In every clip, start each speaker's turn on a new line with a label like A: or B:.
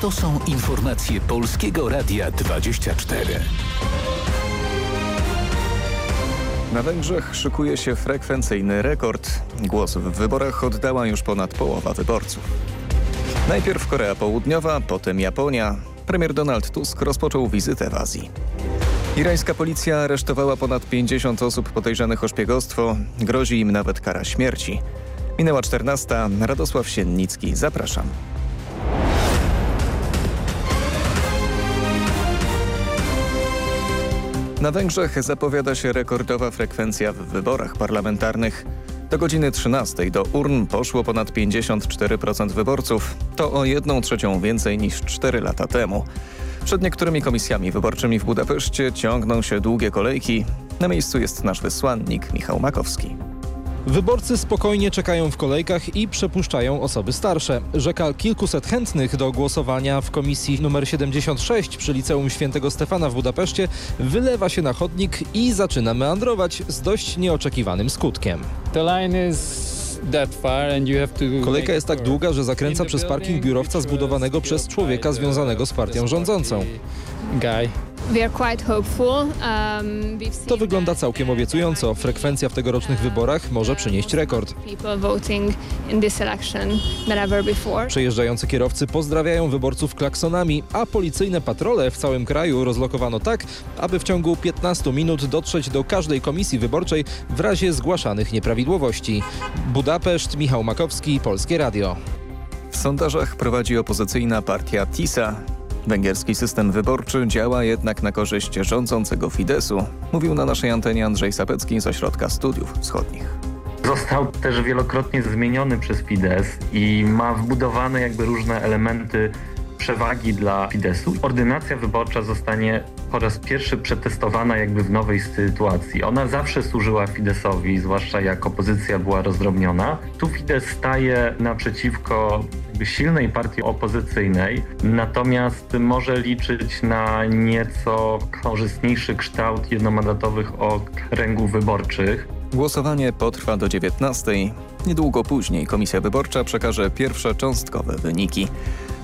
A: To są informacje Polskiego Radia 24.
B: Na Węgrzech szykuje się frekwencyjny rekord. Głos w wyborach oddała już ponad połowa wyborców. Najpierw Korea Południowa, potem Japonia. Premier Donald Tusk rozpoczął wizytę w Azji. Irańska policja aresztowała ponad 50 osób podejrzanych o szpiegostwo. Grozi im nawet kara śmierci. Minęła 14. Radosław Siennicki. Zapraszam. Na Węgrzech zapowiada się rekordowa frekwencja w wyborach parlamentarnych. Do godziny 13 do urn poszło ponad 54% wyborców. To o 1 trzecią więcej niż 4 lata temu. Przed niektórymi komisjami wyborczymi w Budapeszcie ciągną się długie kolejki. Na miejscu jest nasz wysłannik Michał Makowski.
C: Wyborcy spokojnie czekają w kolejkach i przepuszczają osoby starsze. Rzeka kilkuset chętnych do głosowania w komisji nr 76 przy Liceum Świętego Stefana w Budapeszcie wylewa się na chodnik i zaczyna meandrować z dość nieoczekiwanym skutkiem. Kolejka jest tak długa, że zakręca przez parking biurowca zbudowanego przez człowieka związanego z partią rządzącą.
D: Um,
C: To wygląda całkiem obiecująco. Frekwencja w tegorocznych wyborach może przynieść rekord. Przejeżdżający kierowcy pozdrawiają wyborców klaksonami, a policyjne patrole w całym kraju rozlokowano tak, aby w ciągu 15 minut dotrzeć do każdej komisji wyborczej w razie zgłaszanych nieprawidłowości. Budapeszt, Michał Makowski, Polskie Radio.
B: W sondażach prowadzi opozycyjna partia TISA. Węgierski system wyborczy działa jednak na korzyść rządzącego Fidesu, mówił na naszej antenie Andrzej Sapecki z Ośrodka Studiów Wschodnich.
E: Został też wielokrotnie zmieniony przez Fidesz i ma wbudowane jakby różne elementy przewagi dla Fidesu. Ordynacja wyborcza zostanie po raz pierwszy przetestowana jakby w nowej sytuacji. Ona zawsze służyła Fidesowi, zwłaszcza jak opozycja była rozdrobniona. Tu Fidesz staje naprzeciwko silnej partii opozycyjnej, natomiast może liczyć na nieco korzystniejszy kształt jednomandatowych okręgów wyborczych.
B: Głosowanie potrwa do 19. Niedługo później Komisja Wyborcza przekaże pierwsze cząstkowe wyniki.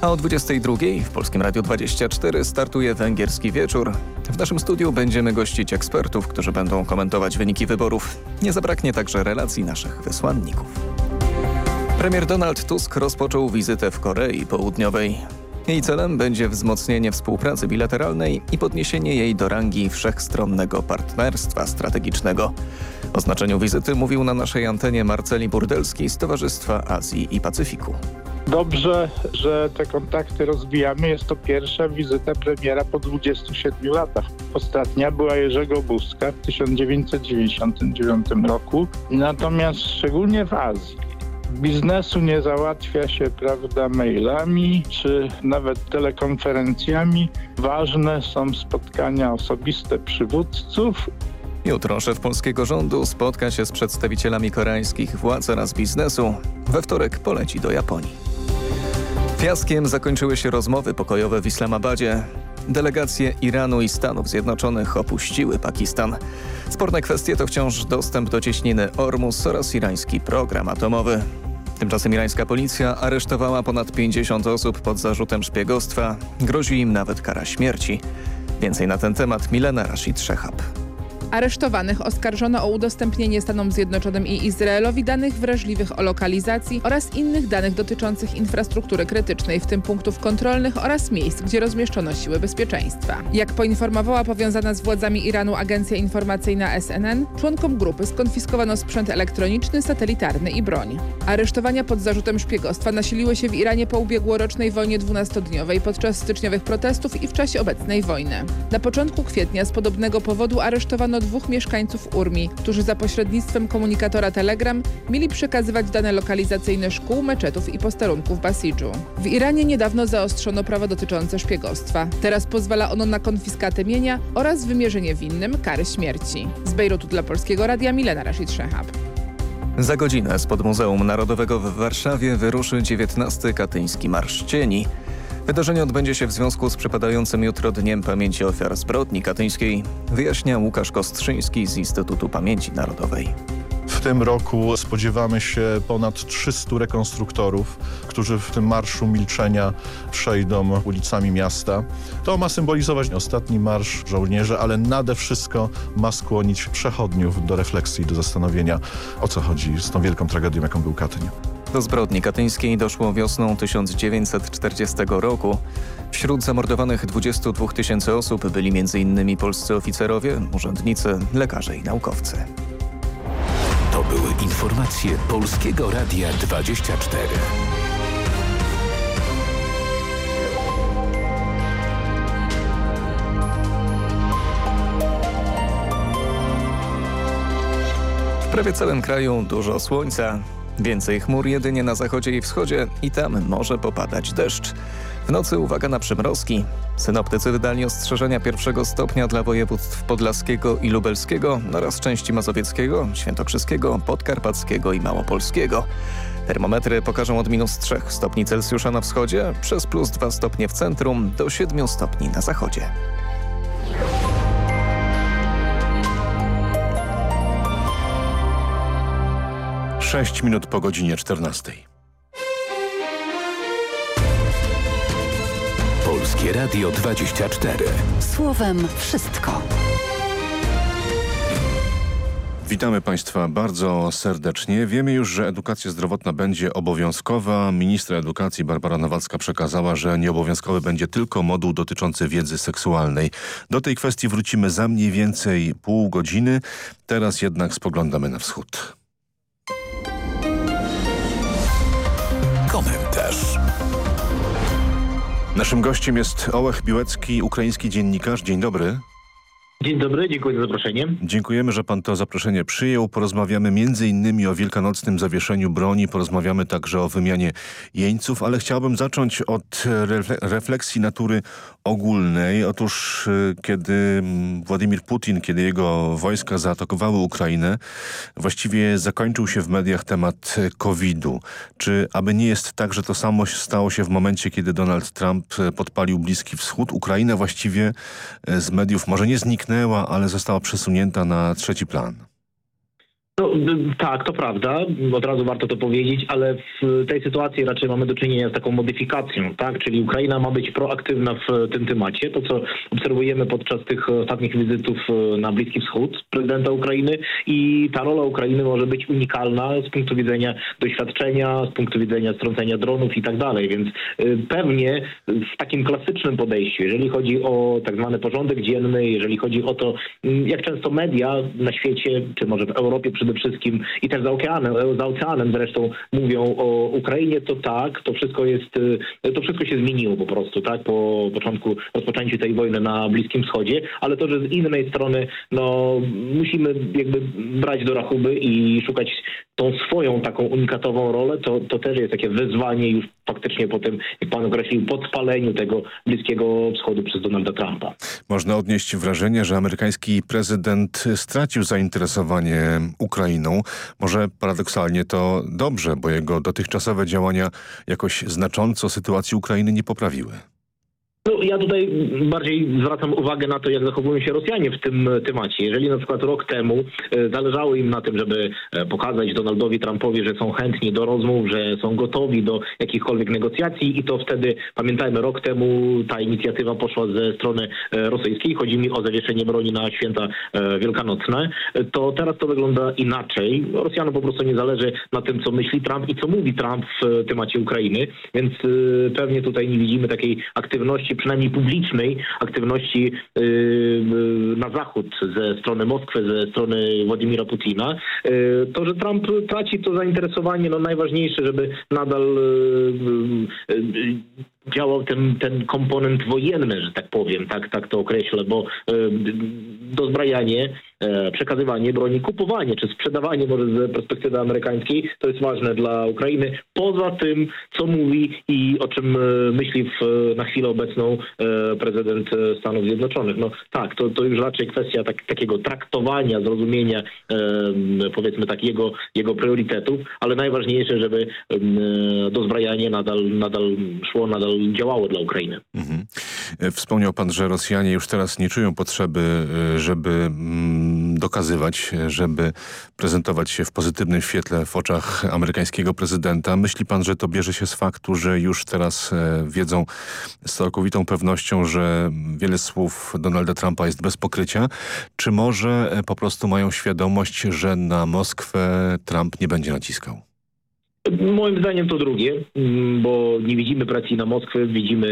B: A o 22 w Polskim Radiu 24 startuje Węgierski Wieczór. W naszym studiu będziemy gościć ekspertów, którzy będą komentować wyniki wyborów. Nie zabraknie także relacji naszych wysłanników. Premier Donald Tusk rozpoczął wizytę w Korei Południowej. Jej celem będzie wzmocnienie współpracy bilateralnej i podniesienie jej do rangi wszechstronnego partnerstwa strategicznego. O znaczeniu wizyty mówił na naszej antenie Marceli Burdelski z Towarzystwa Azji i Pacyfiku.
F: Dobrze, że te kontakty rozwijamy. Jest to pierwsza wizyta premiera po 27 latach. Ostatnia była Jerzego Buzka w 1999 roku, natomiast szczególnie w Azji biznesu nie załatwia się, prawda, mailami czy nawet telekonferencjami. Ważne są spotkania osobiste przywódców.
B: Jutro szef polskiego rządu spotka się z przedstawicielami koreańskich władz oraz biznesu. We wtorek poleci do Japonii. Fiaskiem zakończyły się rozmowy pokojowe w Islamabadzie. Delegacje Iranu i Stanów Zjednoczonych opuściły Pakistan. Sporne kwestie to wciąż dostęp do cieśniny Ormus oraz irański program atomowy. Tymczasem irańska policja aresztowała ponad 50 osób pod zarzutem szpiegostwa. Grozi im nawet kara śmierci. Więcej na ten temat Milena Rashid Szechab.
G: Aresztowanych oskarżono o udostępnienie Stanom Zjednoczonym i Izraelowi danych wrażliwych o lokalizacji oraz innych danych dotyczących infrastruktury krytycznej, w tym punktów kontrolnych oraz miejsc, gdzie rozmieszczono siły bezpieczeństwa. Jak poinformowała powiązana z władzami Iranu agencja informacyjna SNN, członkom grupy skonfiskowano sprzęt elektroniczny, satelitarny i broń. Aresztowania pod zarzutem szpiegostwa nasiliły się w Iranie po ubiegłorocznej wojnie dwunastodniowej podczas styczniowych protestów i w czasie obecnej wojny. Na początku kwietnia z podobnego powodu aresztowano dwóch mieszkańców Urmi, którzy za pośrednictwem komunikatora Telegram mieli przekazywać dane lokalizacyjne szkół, meczetów i posterunków Basidżu. W Iranie niedawno zaostrzono prawo dotyczące szpiegostwa. Teraz pozwala ono na konfiskatę mienia oraz wymierzenie winnym kary śmierci. Z Bejrutu dla Polskiego Radia Milena Rashid Szehab.
B: Za godzinę spod Muzeum Narodowego w Warszawie wyruszy 19. Katyński Marsz Cieni. Wydarzenie odbędzie się w związku z przypadającym jutro Dniem Pamięci Ofiar Zbrodni Katyńskiej, wyjaśnia Łukasz Kostrzyński z Instytutu Pamięci Narodowej.
H: W tym roku spodziewamy się ponad 300 rekonstruktorów, którzy w tym Marszu Milczenia przejdą ulicami miasta. To ma symbolizować ostatni marsz żołnierzy, ale nade wszystko ma skłonić przechodniów do refleksji, do zastanowienia, o co chodzi z tą wielką tragedią, jaką był Katyń.
B: Do zbrodni katyńskiej doszło wiosną 1940 roku. Wśród zamordowanych 22 tysięcy osób byli m.in. polscy oficerowie, urzędnicy, lekarze i naukowcy.
A: To były informacje Polskiego Radia 24.
B: W prawie całym kraju dużo słońca. Więcej chmur jedynie na zachodzie i wschodzie i tam może popadać deszcz. W nocy uwaga na przymrozki. Synoptycy wydali ostrzeżenia pierwszego stopnia dla województw podlaskiego i lubelskiego oraz części mazowieckiego, świętokrzyskiego, podkarpackiego i małopolskiego. Termometry pokażą od minus 3 stopni Celsjusza na wschodzie, przez plus 2 stopnie w centrum, do 7 stopni na zachodzie.
I: Sześć minut po godzinie 14.
A: Polskie Radio 24.
J: Słowem wszystko.
I: Witamy Państwa bardzo serdecznie. Wiemy już, że edukacja zdrowotna będzie obowiązkowa. Ministra edukacji Barbara Nowacka przekazała, że nieobowiązkowy będzie tylko moduł dotyczący wiedzy seksualnej. Do tej kwestii wrócimy za mniej więcej pół godziny. Teraz jednak spoglądamy na wschód.
A: Komentarz.
I: Naszym gościem jest Ołech Biłecki, ukraiński dziennikarz. Dzień dobry.
K: Dzień dobry, dziękuję za zaproszenie.
I: Dziękujemy, że pan to zaproszenie przyjął. Porozmawiamy m.in. o wielkanocnym zawieszeniu broni, porozmawiamy także o wymianie jeńców, ale chciałbym zacząć od refleksji natury ogólnej. Otóż y, kiedy Władimir Putin, kiedy jego wojska zaatakowały Ukrainę, właściwie zakończył się w mediach temat COVID-u. Czy aby nie jest tak, że to samo stało się w momencie, kiedy Donald Trump podpalił Bliski Wschód? Ukraina właściwie y, z mediów może nie zniknęła, zniknęła, ale została przesunięta na trzeci plan.
K: No, tak, to prawda. Od razu warto to powiedzieć, ale w tej sytuacji raczej mamy do czynienia z taką modyfikacją, tak? Czyli Ukraina ma być proaktywna w tym temacie. To, co obserwujemy podczas tych ostatnich wizytów e, na Bliski Wschód prezydenta Ukrainy i ta rola Ukrainy może być unikalna z punktu widzenia doświadczenia, z punktu widzenia strącenia dronów i tak dalej. Więc e, pewnie w takim klasycznym podejściu, jeżeli chodzi o tak zwany porządek dzienny, jeżeli chodzi o to, jak często media na świecie, czy może w Europie przede wszystkim i też za oceanem, za oceanem zresztą mówią o Ukrainie, to tak, to wszystko jest, y, to wszystko się zmieniło po prostu, tak, po początku, rozpoczęciu tej wojny na Bliskim Wschodzie, ale to, że z innej strony, no, musimy jakby brać do rachuby i szukać tą swoją taką unikatową rolę, to, to też jest takie wyzwanie już faktycznie po tym, jak pan określił, podpaleniu tego Bliskiego Wschodu przez Donalda Trumpa.
I: Można odnieść wrażenie, że amerykański prezydent stracił zainteresowanie Ukrainą. Może paradoksalnie to dobrze, bo jego dotychczasowe działania jakoś znacząco sytuacji Ukrainy nie poprawiły.
K: No, ja tutaj bardziej zwracam uwagę na to, jak zachowują się Rosjanie w tym temacie. Jeżeli na przykład rok temu e, zależało im na tym, żeby e, pokazać Donaldowi Trumpowi, że są chętni do rozmów, że są gotowi do jakichkolwiek negocjacji i to wtedy, pamiętajmy, rok temu ta inicjatywa poszła ze strony e, rosyjskiej, chodzi mi o zawieszenie broni na święta wielkanocne, to teraz to wygląda inaczej. Rosjanom po prostu nie zależy na tym, co myśli Trump i co mówi Trump w temacie Ukrainy, więc pewnie tutaj nie widzimy takiej aktywności przynajmniej publicznej aktywności y, y, na zachód ze strony Moskwy, ze strony Władimira Putina. Y, to, że Trump traci to zainteresowanie, no najważniejsze, żeby nadal działał ten, ten komponent wojenny, że tak powiem, tak, tak to określę, bo dozbrajanie przekazywanie broni, kupowanie czy sprzedawanie może z perspektywy amerykańskiej, to jest ważne dla Ukrainy. Poza tym, co mówi i o czym e, myśli w, na chwilę obecną e, prezydent Stanów Zjednoczonych. No tak, to, to już raczej kwestia tak, takiego traktowania, zrozumienia powiedzmy tak jego, jego priorytetów, ale najważniejsze, żeby dozbrajanie nadal, nadal szło, nadal działało dla Ukrainy. Mhm.
I: Wspomniał pan, że Rosjanie już teraz nie czują potrzeby, żeby mm, dokazywać, żeby prezentować się w pozytywnym świetle w oczach amerykańskiego prezydenta. Myśli pan, że to bierze się z faktu, że już teraz wiedzą z całkowitą pewnością, że wiele słów Donalda Trumpa jest bez pokrycia, czy może po prostu mają świadomość, że na Moskwę Trump nie będzie naciskał?
K: Moim zdaniem to drugie, mm, bo nie widzimy presji na Moskwę, widzimy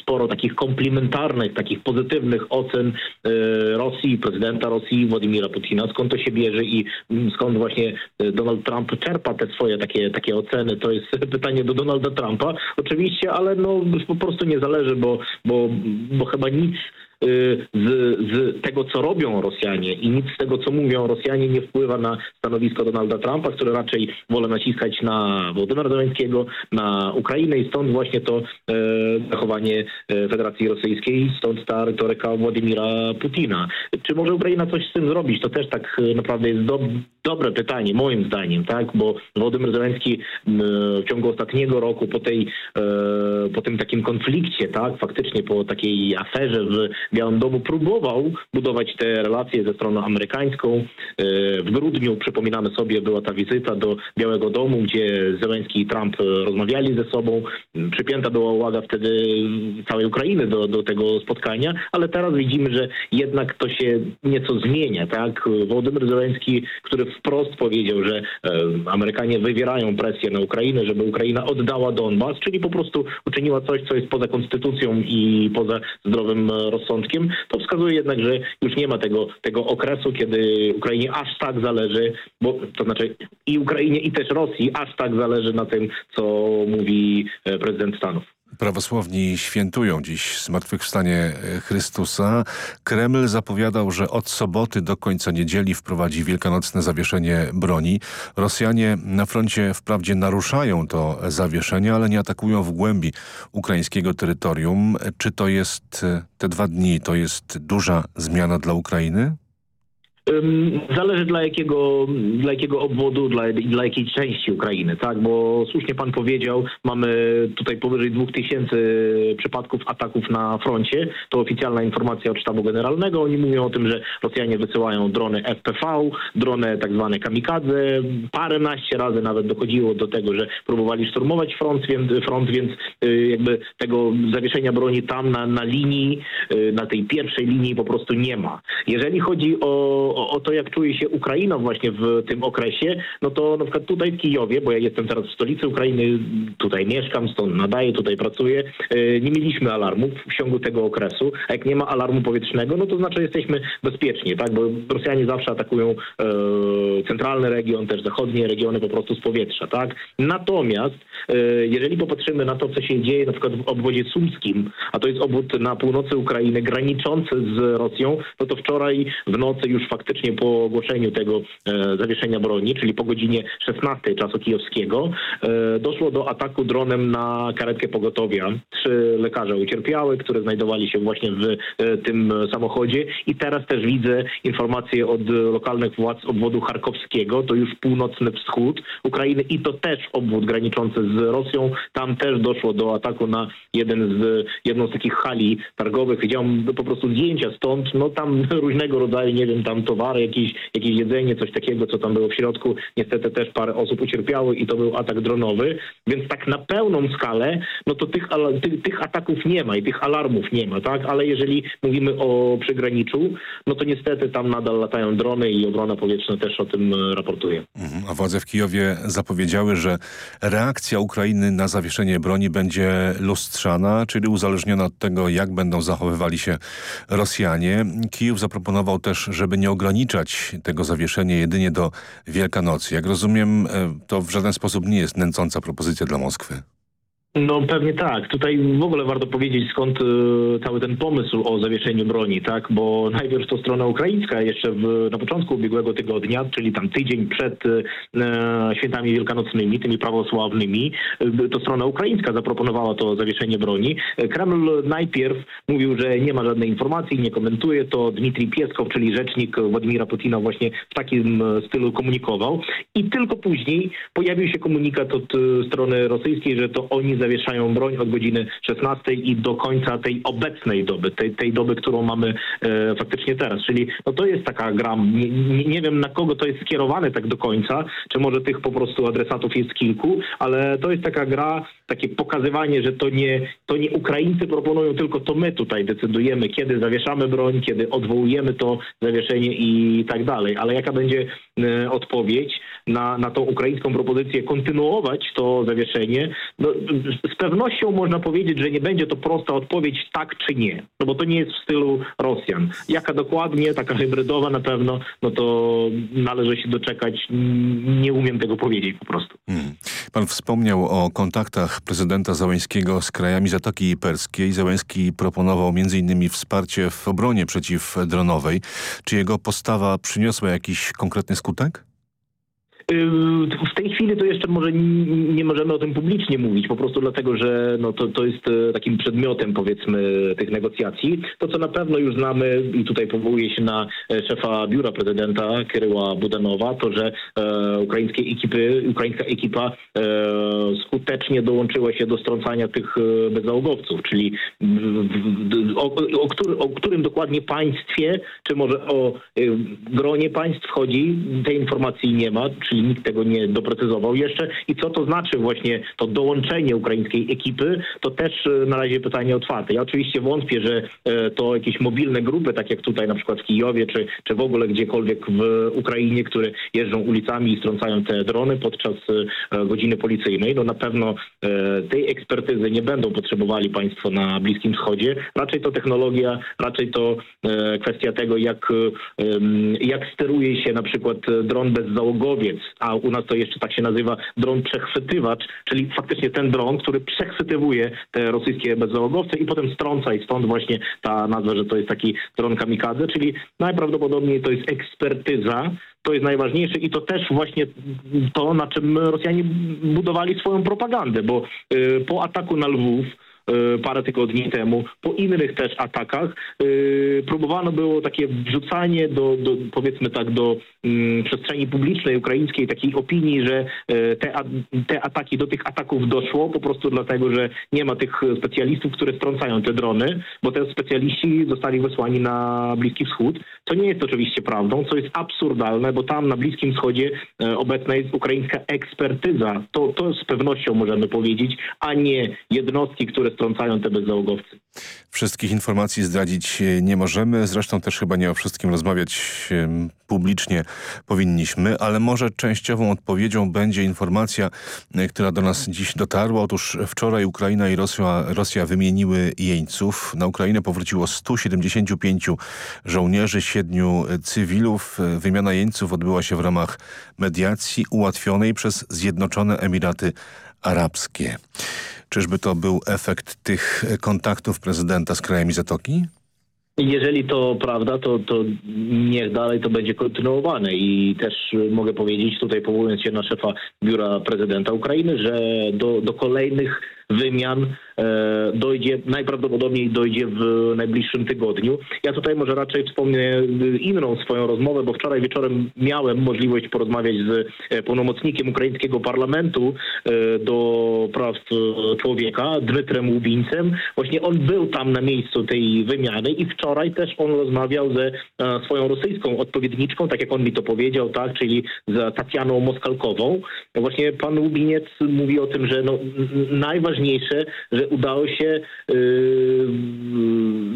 K: sporo takich komplementarnych, takich pozytywnych ocen e, Rosji, prezydenta Rosji, Władimira Putina. Skąd to się bierze i mm, skąd właśnie e, Donald Trump czerpa te swoje takie, takie oceny, to jest pytanie do Donalda Trumpa oczywiście, ale no po prostu nie zależy, bo, bo, bo chyba nic z, z tego, co robią Rosjanie i nic z tego, co mówią Rosjanie nie wpływa na stanowisko Donalda Trumpa, który raczej wolę naciskać na Władimira Zełenskiego, na Ukrainę i stąd właśnie to e, zachowanie e, Federacji Rosyjskiej, stąd ta retoryka Władimira Putina. Czy może Ukraina coś z tym zrobić? To też tak e, naprawdę jest do, dobre pytanie, moim zdaniem, tak? Bo Władimir Zełenski w ciągu ostatniego roku po tej, po tym takim konflikcie, tak? Faktycznie po takiej aferze w Białym próbował budować te relacje ze stroną amerykańską. E, w grudniu, przypominamy sobie, była ta wizyta do Białego Domu, gdzie Zełenski i Trump rozmawiali ze sobą. Przypięta była uwaga wtedy całej Ukrainy do, do tego spotkania, ale teraz widzimy, że jednak to się nieco zmienia. Tak? Wołodymyr Zełenski, który wprost powiedział, że e, Amerykanie wywierają presję na Ukrainę, żeby Ukraina oddała Donbas, czyli po prostu uczyniła coś, co jest poza konstytucją i poza zdrowym rozsądkiem to wskazuje jednak, że już nie ma tego, tego okresu, kiedy Ukrainie aż tak zależy, bo to znaczy i Ukrainie i też Rosji aż tak zależy na tym, co mówi e, prezydent Stanów.
I: Prawosławni świętują dziś zmartwychwstanie e, Chrystusa. Kreml zapowiadał, że od soboty do końca niedzieli wprowadzi wielkanocne zawieszenie broni. Rosjanie na froncie wprawdzie naruszają to zawieszenie, ale nie atakują w głębi ukraińskiego terytorium. Czy to jest e, te dwa dni, to jest duża zmiana dla Ukrainy?
K: Zależy dla jakiego, dla jakiego obwodu, dla, dla jakiej części Ukrainy, tak? Bo słusznie pan powiedział, mamy tutaj powyżej 2000 przypadków ataków na froncie. To oficjalna informacja od sztabu generalnego. Oni mówią o tym, że Rosjanie wysyłają drony FPV, drony tak zwane kamikadze. Paręnaście razy nawet dochodziło do tego, że próbowali szturmować front, więc, front, więc y, jakby tego zawieszenia broni tam na, na linii, y, na tej pierwszej linii po prostu nie ma. Jeżeli chodzi o o, to, jak czuje się Ukraina właśnie w tym okresie, no to na przykład tutaj w Kijowie, bo ja jestem teraz w stolicy Ukrainy, tutaj mieszkam, stąd nadaję, tutaj pracuję, e, nie mieliśmy alarmów w ciągu tego okresu, a jak nie ma alarmu powietrznego, no to znaczy jesteśmy bezpieczni, tak, bo Rosjanie zawsze atakują e, centralny region, też zachodnie regiony po prostu z powietrza, tak. Natomiast e, jeżeli popatrzymy na to, co się dzieje na przykład w obwodzie sumskim, a to jest obwód na północy Ukrainy graniczący z Rosją, no to wczoraj w nocy już faktycznie faktycznie po ogłoszeniu tego e, zawieszenia broni, czyli po godzinie 16 czasu kijowskiego, e, doszło do ataku dronem na karetkę pogotowia. Trzy lekarze ucierpiały, które znajdowali się właśnie w e, tym samochodzie i teraz też widzę informacje od lokalnych władz obwodu charkowskiego, to już północny wschód Ukrainy i to też obwód graniczący z Rosją. Tam też doszło do ataku na jeden z, jedną z takich hali targowych. Widziałem po prostu zdjęcia stąd, no tam różnego rodzaju, nie wiem, tam to towary, jakieś, jakieś jedzenie, coś takiego, co tam było w środku. Niestety też parę osób ucierpiało i to był atak dronowy, więc tak na pełną skalę, no to tych, tych, tych ataków nie ma i tych alarmów nie ma, tak? Ale jeżeli mówimy o przygraniczu, no to niestety tam nadal latają drony i obrona powietrzna też o tym e, raportuje.
I: Mhm. A władze w Kijowie zapowiedziały, że reakcja Ukrainy na zawieszenie broni będzie lustrzana, czyli uzależniona od tego, jak będą zachowywali się Rosjanie. Kijów zaproponował też, żeby nie ograniczać ograniczać tego zawieszenia jedynie do Wielkanocy. Jak rozumiem, e, to w żaden sposób nie jest nęcąca propozycja dla Moskwy.
K: No pewnie tak. Tutaj w ogóle warto powiedzieć skąd y, cały ten pomysł o zawieszeniu broni, tak? Bo najpierw to strona ukraińska jeszcze w, na początku ubiegłego tygodnia, czyli tam tydzień przed y, świętami wielkanocnymi, tymi prawosławnymi, y, to strona ukraińska zaproponowała to zawieszenie broni. Kreml najpierw mówił, że nie ma żadnej informacji, nie komentuje to. Dmitrij Pieskow, czyli rzecznik Władimira Putina właśnie w takim stylu komunikował. I tylko później pojawił się komunikat od strony rosyjskiej, że to oni zawieszają broń od godziny 16 i do końca tej obecnej doby, tej, tej doby, którą mamy e, faktycznie teraz. Czyli no to jest taka gra, nie, nie, nie wiem na kogo to jest skierowane tak do końca, czy może tych po prostu adresatów jest kilku, ale to jest taka gra, takie pokazywanie, że to nie, to nie Ukraińcy proponują, tylko to my tutaj decydujemy, kiedy zawieszamy broń, kiedy odwołujemy to zawieszenie i tak dalej. Ale jaka będzie e, odpowiedź na, na tą ukraińską propozycję kontynuować to zawieszenie? No, z pewnością można powiedzieć, że nie będzie to prosta odpowiedź tak czy nie, no bo to nie jest w stylu Rosjan. Jaka dokładnie, taka hybrydowa na pewno, no to należy się doczekać. Nie umiem tego powiedzieć po prostu. Hmm.
I: Pan wspomniał o kontaktach prezydenta Załęskiego z krajami Zatoki Perskiej. Załęski proponował m.in. wsparcie w obronie przeciwdronowej. Czy jego postawa przyniosła jakiś konkretny skutek?
K: W tej chwili to jeszcze może nie możemy o tym publicznie mówić, po prostu dlatego, że no to, to jest e, takim przedmiotem powiedzmy tych negocjacji. To, co na pewno już znamy i tutaj powołuje się na e, szefa biura prezydenta Kryła Budanowa, to, że e, ukraińskie ekipy, ukraińska ekipa skutecznie dołączyła się do strącania tych bezzałogowców, czyli o, o, o, którym dokładnie państwie, czy może o gronie państw chodzi, tej informacji nie ma, czyli nikt tego nie doprecyzował jeszcze. I co to znaczy właśnie to dołączenie ukraińskiej ekipy, to też e, na razie pytanie otwarte. Ja oczywiście wątpię, że e, to jakieś mobilne grupy, tak jak tutaj na przykład w Kijowie, czy, czy w ogóle gdziekolwiek w Ukrainie, które jeżdżą ulicami i strącają te drony podczas e, godziny policyjnej, no na pewno tej ekspertyzy nie będą potrzebowali państwo na Bliskim Wschodzie. Raczej to technologia, raczej to kwestia tego, jak, jak steruje się na przykład dron bezzałogowiec, a u nas to jeszcze tak się nazywa dron przechwytywacz, czyli faktycznie ten dron, który przechwytywuje te rosyjskie bezzałogowce i potem strąca i stąd właśnie ta nazwa, że to jest taki dron kamikadze, czyli najprawdopodobniej to jest ekspertyza, to jest najważniejsze i to też właśnie to, na czym Rosjanie budowali swoją propagandę, bo y, po ataku na Lwów parę tygodni temu, po innych też atakach e, próbowano było takie wrzucanie do, do powiedzmy tak, do mm, przestrzeni publicznej ukraińskiej takiej opinii, że e, te, te ataki, do tych ataków doszło po prostu dlatego, że nie ma tych specjalistów, które strącają te drony, bo te specjaliści zostali wysłani na Bliski Wschód, co nie jest oczywiście prawdą, co jest absurdalne, bo tam na Bliskim Wschodzie obecna jest ukraińska ekspertyza. To, to z pewnością możemy powiedzieć, a nie jednostki, które strącają te bezzałogowcy.
I: Wszystkich informacji zdradzić nie możemy, zresztą też chyba nie o wszystkim rozmawiać publicznie powinniśmy, ale może częściową odpowiedzią będzie informacja, e, która do nas dziś dotarła. Otóż wczoraj Ukraina i Rosja, Rosja wymieniły jeńców. Na Ukrainę powróciło 175 żołnierzy, 7 cywilów. Wymiana jeńców odbyła się w ramach mediacji ułatwionej przez Zjednoczone Emiraty Arabskie. Czyżby to był efekt tych kontaktów prezydenta z krajami Zatoki?
K: Jeżeli to prawda, to, to niech dalej to będzie kontynuowane i też mogę powiedzieć, tutaj powołując się na szefa biura prezydenta Ukrainy, że do, do kolejnych wymian e, dojdzie, najprawdopodobniej dojdzie w najbliższym tygodniu. Ja tutaj może raczej wspomnę inną swoją rozmowę, bo wczoraj wieczorem miałem możliwość porozmawiać z e, pełnomocnikiem ukraińskiego parlamentu e, do praw człowieka, Dmytrem Łubińcem. Właśnie on był tam na miejscu tej wymiany i wczoraj też on rozmawiał ze swoją rosyjską odpowiedniczką, tak jak on mi to powiedział, tak, czyli z Tatianą Moskalkową. Właśnie pan Łubiniec mówi o tym, że no, najważniejsze najważniejsze, że udało się yy,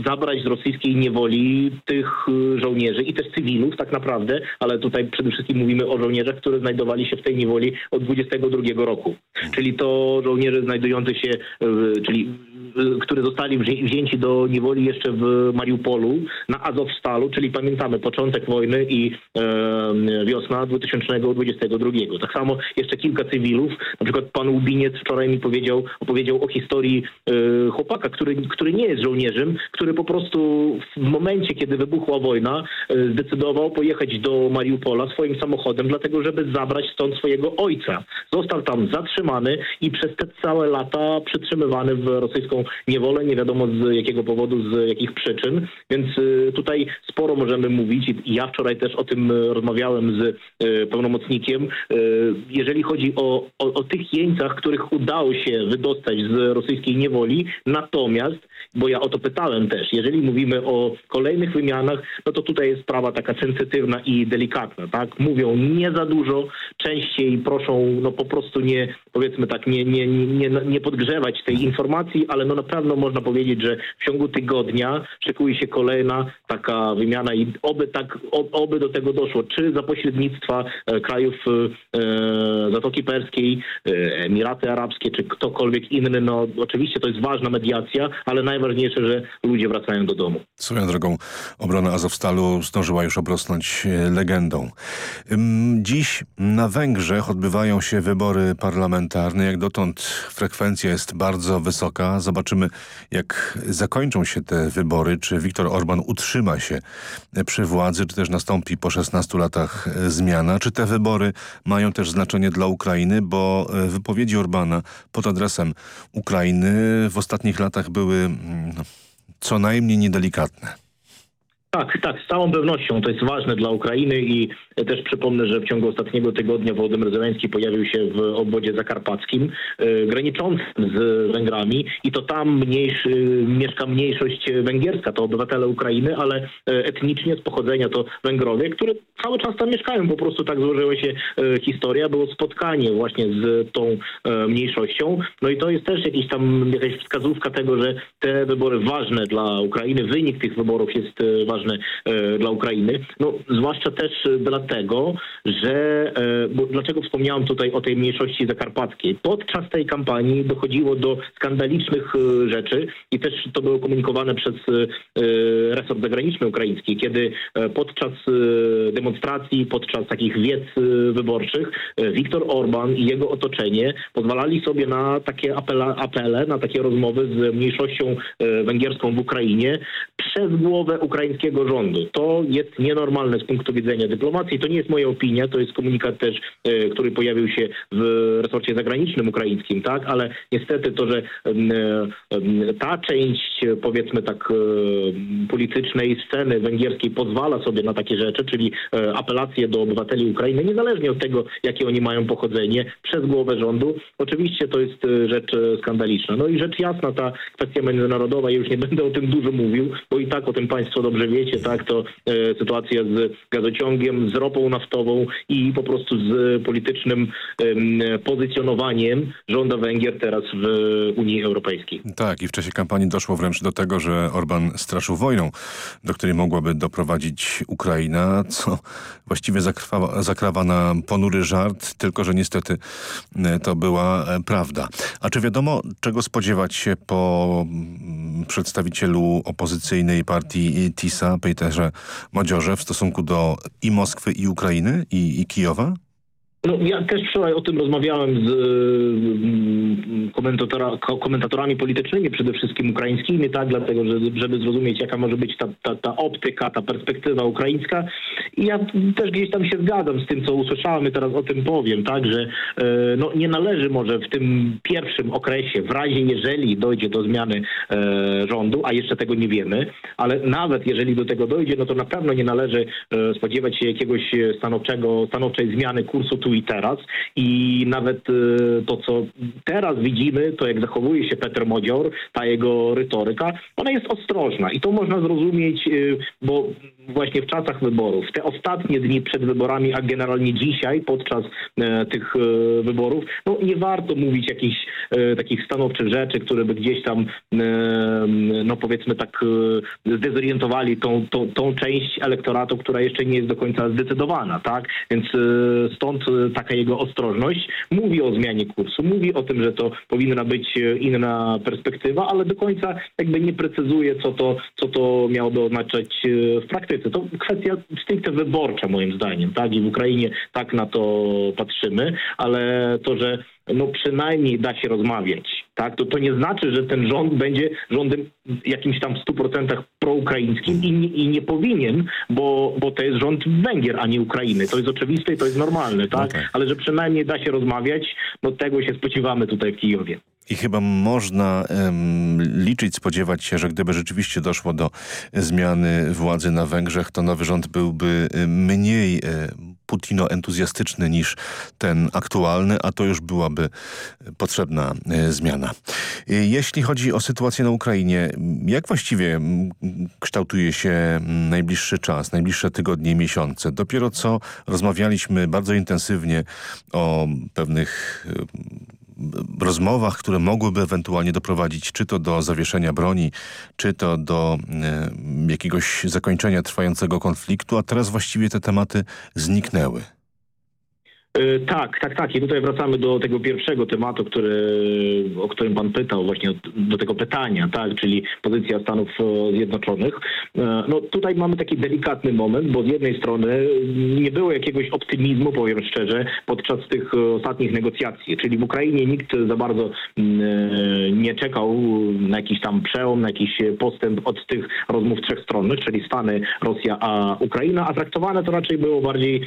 K: zabrać z rosyjskiej niewoli tych y, żołnierzy i też cywilów tak naprawdę, ale tutaj przede wszystkim mówimy o żołnierzach, którzy znajdowali się w tej niewoli od 22 roku. Czyli to żołnierze znajdujący się, czyli Y, które zostali wzięci do niewoli jeszcze w Mariupolu, na Azowstalu, czyli pamiętamy początek wojny i e, wiosna 2022. Tak samo jeszcze kilka cywilów, na przykład pan Łubiniec wczoraj mi powiedział, opowiedział o historii e, chłopaka, który, który nie jest żołnierzem, który po prostu w momencie, kiedy wybuchła wojna, e, zdecydował pojechać do Mariupola swoim samochodem, dlatego żeby zabrać stąd swojego ojca. Został tam zatrzymany i przez te całe lata przytrzymywany w rosyjską niewolę, nie wiadomo z jakiego powodu, z jakich przyczyn, więc tutaj sporo możemy mówić i ja wczoraj też o tym rozmawiałem z pełnomocnikiem. Jeżeli chodzi o, o, o tych jeńcach, których udało się wydostać z rosyjskiej niewoli, natomiast, bo ja o to pytałem też, jeżeli mówimy o kolejnych wymianach, no to tutaj jest sprawa taka sensytywna i delikatna, tak? Mówią nie za dużo, częściej proszą no po prostu nie, powiedzmy tak, nie, nie, nie, nie podgrzewać tej informacji, ale no na pewno można powiedzieć, że w ciągu tygodnia szykuje się kolejna taka wymiana i oby tak, oby do tego doszło, czy za pośrednictwa e, krajów e, Zatoki Perskiej, e, Emiraty Arabskie, czy ktokolwiek inny, no oczywiście to jest ważna mediacja, ale najważniejsze, że ludzie wracają do domu.
I: Swoją drogą obrona Azowstalu zdążyła już obrosnąć legendą. Dziś na Węgrzech odbywają się wybory parlamentarne. Jak dotąd frekwencja jest bardzo wysoka. Zobaczymy, jak zakończą się te wybory. Czy Viktor Orban utrzyma się przy władzy, czy też nastąpi po 16 latach e, zmiana. Czy te wybory mają też znaczenie dla Ukrainy, bo e, wypowiedzi Orbana pod adresem Ukrainy w ostatnich latach były mm, no, co najmniej niedelikatne.
K: Tak, tak, z całą pewnością. To jest ważne dla Ukrainy i też przypomnę, że w ciągu ostatniego tygodnia Wołodymyr Zełenski pojawił się w obwodzie zakarpackim, e, graniczącym z Węgrami i to tam mniejszy, mieszka mniejszość węgierska, to obywatele Ukrainy, ale e, etnicznie z pochodzenia to Węgrowie, które cały czas tam mieszkają. Po prostu tak złożyła się e, historia. Było spotkanie właśnie z tą mniejszością. No i to jest też jakiś tam, jakaś wskazówka tego, że te wybory ważne dla Ukrainy, wynik tych wyborów jest ważny dla Ukrainy. No, zwłaszcza też dla dlatego, że e, dlaczego wspomniałem tutaj o tej mniejszości zakarpackiej. Podczas tej kampanii dochodziło do skandalicznych e, rzeczy i też to było komunikowane przez e, resort zagraniczny ukraiński, kiedy podczas demonstracji, podczas takich wiec wyborczych Viktor Orban i jego otoczenie pozwalali sobie na takie apela, apele, na takie rozmowy z mniejszością węgierską w Ukrainie przez głowę ukraińskiego rządu. To jest nienormalne z punktu widzenia dyplomacji to nie jest moja opinia, to jest komunikat też, e, który pojawił się w resorcie zagranicznym ukraińskim, tak, ale niestety to, że ta część, powiedzmy tak, e, politycznej sceny węgierskiej pozwala sobie na takie rzeczy, czyli e, apelacje do obywateli Ukrainy, niezależnie od tego, jakie oni mają pochodzenie, przez głowę rządu, oczywiście to jest rzecz skandaliczna. No i rzecz jasna, ta kwestia międzynarodowa, ja już nie będę o tym dużo mówił, bo i tak o tym Państwo dobrze wiecie, tak, to sytuacja z gazociągiem, z ropą naftową i po prostu z politycznym pozycjonowaniem rząda Węgier teraz w Unii Europejskiej.
I: Tak i w czasie kampanii doszło wręcz do tego, że Orban straszył wojną, do której mogłaby doprowadzić Ukraina, co właściwie zakrawa, zakrawa na ponury żart, tylko że niestety e, to była e, prawda. A czy wiadomo, czego spodziewać się po mm, przedstawicielu opozycyjnej partii TISA, Peterze Modziorze w stosunku do i Moskwy i Ukrainy i, i Kijowa?
K: No, ja też wczoraj o tym rozmawiałem z mm, komentatora, komentatorami politycznymi, przede wszystkim ukraińskimi, tak, dlatego, że, żeby zrozumieć, jaka może być ta, ta, ta optyka, ta perspektywa ukraińska. I ja też gdzieś tam się zgadzam z tym, co usłyszałem i teraz o tym powiem, tak, że e, no, nie należy może w tym pierwszym okresie, w razie jeżeli dojdzie do zmiany e, rządu, a jeszcze tego nie wiemy, ale nawet jeżeli do tego dojdzie, no to na pewno nie należy e, spodziewać się jakiegoś stanowczego, stanowczej zmiany kursu tu i teraz i nawet y, to, co teraz widzimy, to jak zachowuje się Petr Modzior, ta jego retoryka, ona jest ostrożna i to można zrozumieć, y, bo właśnie w czasach wyborów, te ostatnie dni przed wyborami, a generalnie dzisiaj podczas e, tych wyborów, no nie warto mówić jakichś takich stanowczych rzeczy, które by gdzieś tam, no powiedzmy tak, zdezorientowali tą, tą, tą część elektoratu, która jeszcze nie jest do końca zdecydowana, tak? Więc stąd taka jego ostrożność. Mówi o zmianie kursu, mówi o tym, że to powinna być inna perspektywa, ale do końca jakby nie precyzuje, co to, co to miałoby oznaczać w praktyce. To kwestia stricte wyborcza moim zdaniem, tak? I w Ukrainie tak na to patrzymy, ale to, że no przynajmniej da się rozmawiać, tak? To, to nie znaczy, że ten rząd będzie rządem jakimś tam w 100% proukraińskim i nie, i nie powinien, bo, bo to jest rząd Węgier, a nie Ukrainy. To jest oczywiste i to jest normalne, tak? Okay. Ale że przynajmniej da się rozmawiać, no tego się spodziewamy tutaj w Kijowie.
I: I chyba można um, liczyć, spodziewać się, że gdyby rzeczywiście doszło do zmiany władzy na Węgrzech, to nowy rząd byłby mniej Putino-entuzjastyczny niż ten aktualny, a to już byłaby potrzebna e, zmiana. E, jeśli chodzi o sytuację na Ukrainie, jak właściwie kształtuje się najbliższy czas, najbliższe tygodnie miesiące? Dopiero co rozmawialiśmy bardzo intensywnie o pewnych rozmowach, które mogłyby ewentualnie doprowadzić czy to do zawieszenia broni, czy to do y, jakiegoś zakończenia trwającego konfliktu, a teraz właściwie te tematy zniknęły.
K: E, tak, tak, tak. I tutaj wracamy do tego pierwszego tematu, który, o którym pan pytał, właśnie do tego pytania, tak, czyli pozycja Stanów e, Zjednoczonych. E, no tutaj mamy taki delikatny moment, bo z jednej strony nie było jakiegoś optymizmu, powiem szczerze, podczas tych ostatnich negocjacji, czyli w Ukrainie nikt za bardzo mm, nie czekał na jakiś tam przełom, na jakiś postęp od tych rozmów trzechstronnych, czyli Stany, Rosja, a Ukraina, a traktowane to raczej było bardziej,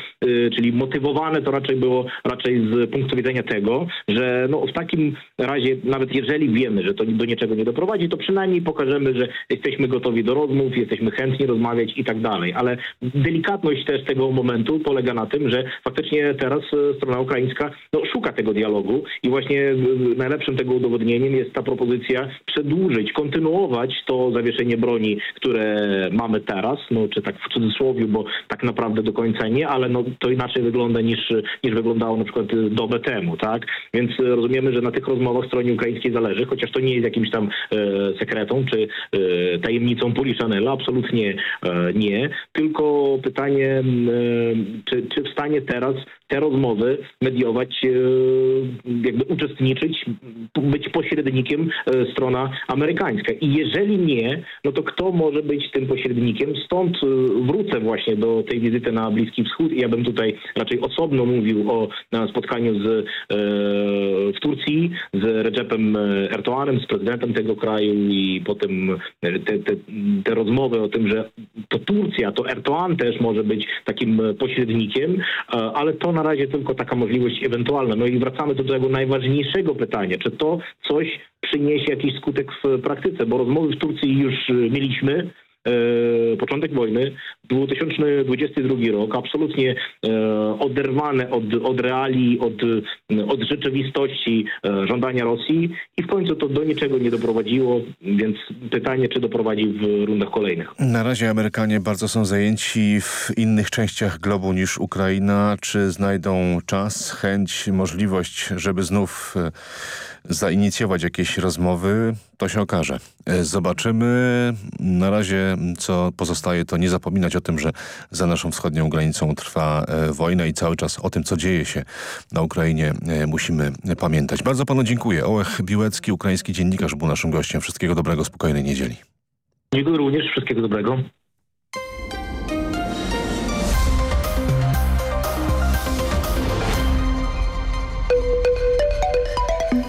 K: czyli motywowane to raczej było raczej z punktu widzenia tego, że no w takim razie, nawet jeżeli wiemy, że to do niczego nie doprowadzi, to przynajmniej pokażemy, że jesteśmy gotowi do rozmów, jesteśmy chętni rozmawiać i tak dalej. Ale delikatność też tego momentu polega na tym, że faktycznie teraz e, strona ukraińska no, szuka tego dialogu i właśnie najlepszym tego udowodnieniem jest ta propozycja przedłużyć, kontynuować to zawieszenie broni, które mamy teraz, no czy tak w cudzysłowie, bo tak naprawdę do końca nie, ale no, to inaczej wygląda niż, niż wyglądało na przykład dobę temu, tak? Więc e, rozumiemy, że na tych rozmowach stronie ukraińskiej zależy, chociaż to nie jest jakimś tam e, sekretą czy e, tajemnicą Polichanela, absolutnie e, nie, tylko pytanie, e, czy, czy w stanie teraz te rozmowy mediować, e, jakby uczestniczyć, być pośrednikiem strona amerykańska. I jeżeli nie, no to kto może być tym pośrednikiem? Stąd wrócę właśnie do tej wizyty na Bliski Wschód ja bym tutaj raczej osobno mówił o spotkaniu z, e, w Turcji z Recepem Erdoganem, z prezydentem tego kraju i potem te, te, te rozmowy o tym, że to Turcja, to Erdogan też może być takim pośrednikiem, e, ale to na razie tylko taka możliwość ewentualna. No i wracamy do tego najważniejszego pytania, czy to coś przyniesie jakiś skutek w praktyce, bo rozmowy w Turcji już mieliśmy, E, początek wojny, 2022 rok, absolutnie e, oderwane od, od reali, od, od rzeczywistości e, żądania Rosji i w końcu to do niczego nie doprowadziło, więc pytanie, czy doprowadzi w rundach kolejnych.
I: Na razie Amerykanie bardzo są zajęci w innych częściach globu niż Ukraina. Czy znajdą czas, chęć, możliwość, żeby znów zainicjować jakieś rozmowy, to się okaże. E, zobaczymy. Na razie co pozostaje to nie zapominać o tym, że za naszą wschodnią granicą trwa e, wojna i cały czas o tym, co dzieje się na Ukrainie e, musimy pamiętać. Bardzo panu dziękuję. Ołech Biłecki, ukraiński dziennikarz był naszym gościem. Wszystkiego dobrego, spokojnej niedzieli.
K: Dziękuję również. Wszystkiego dobrego.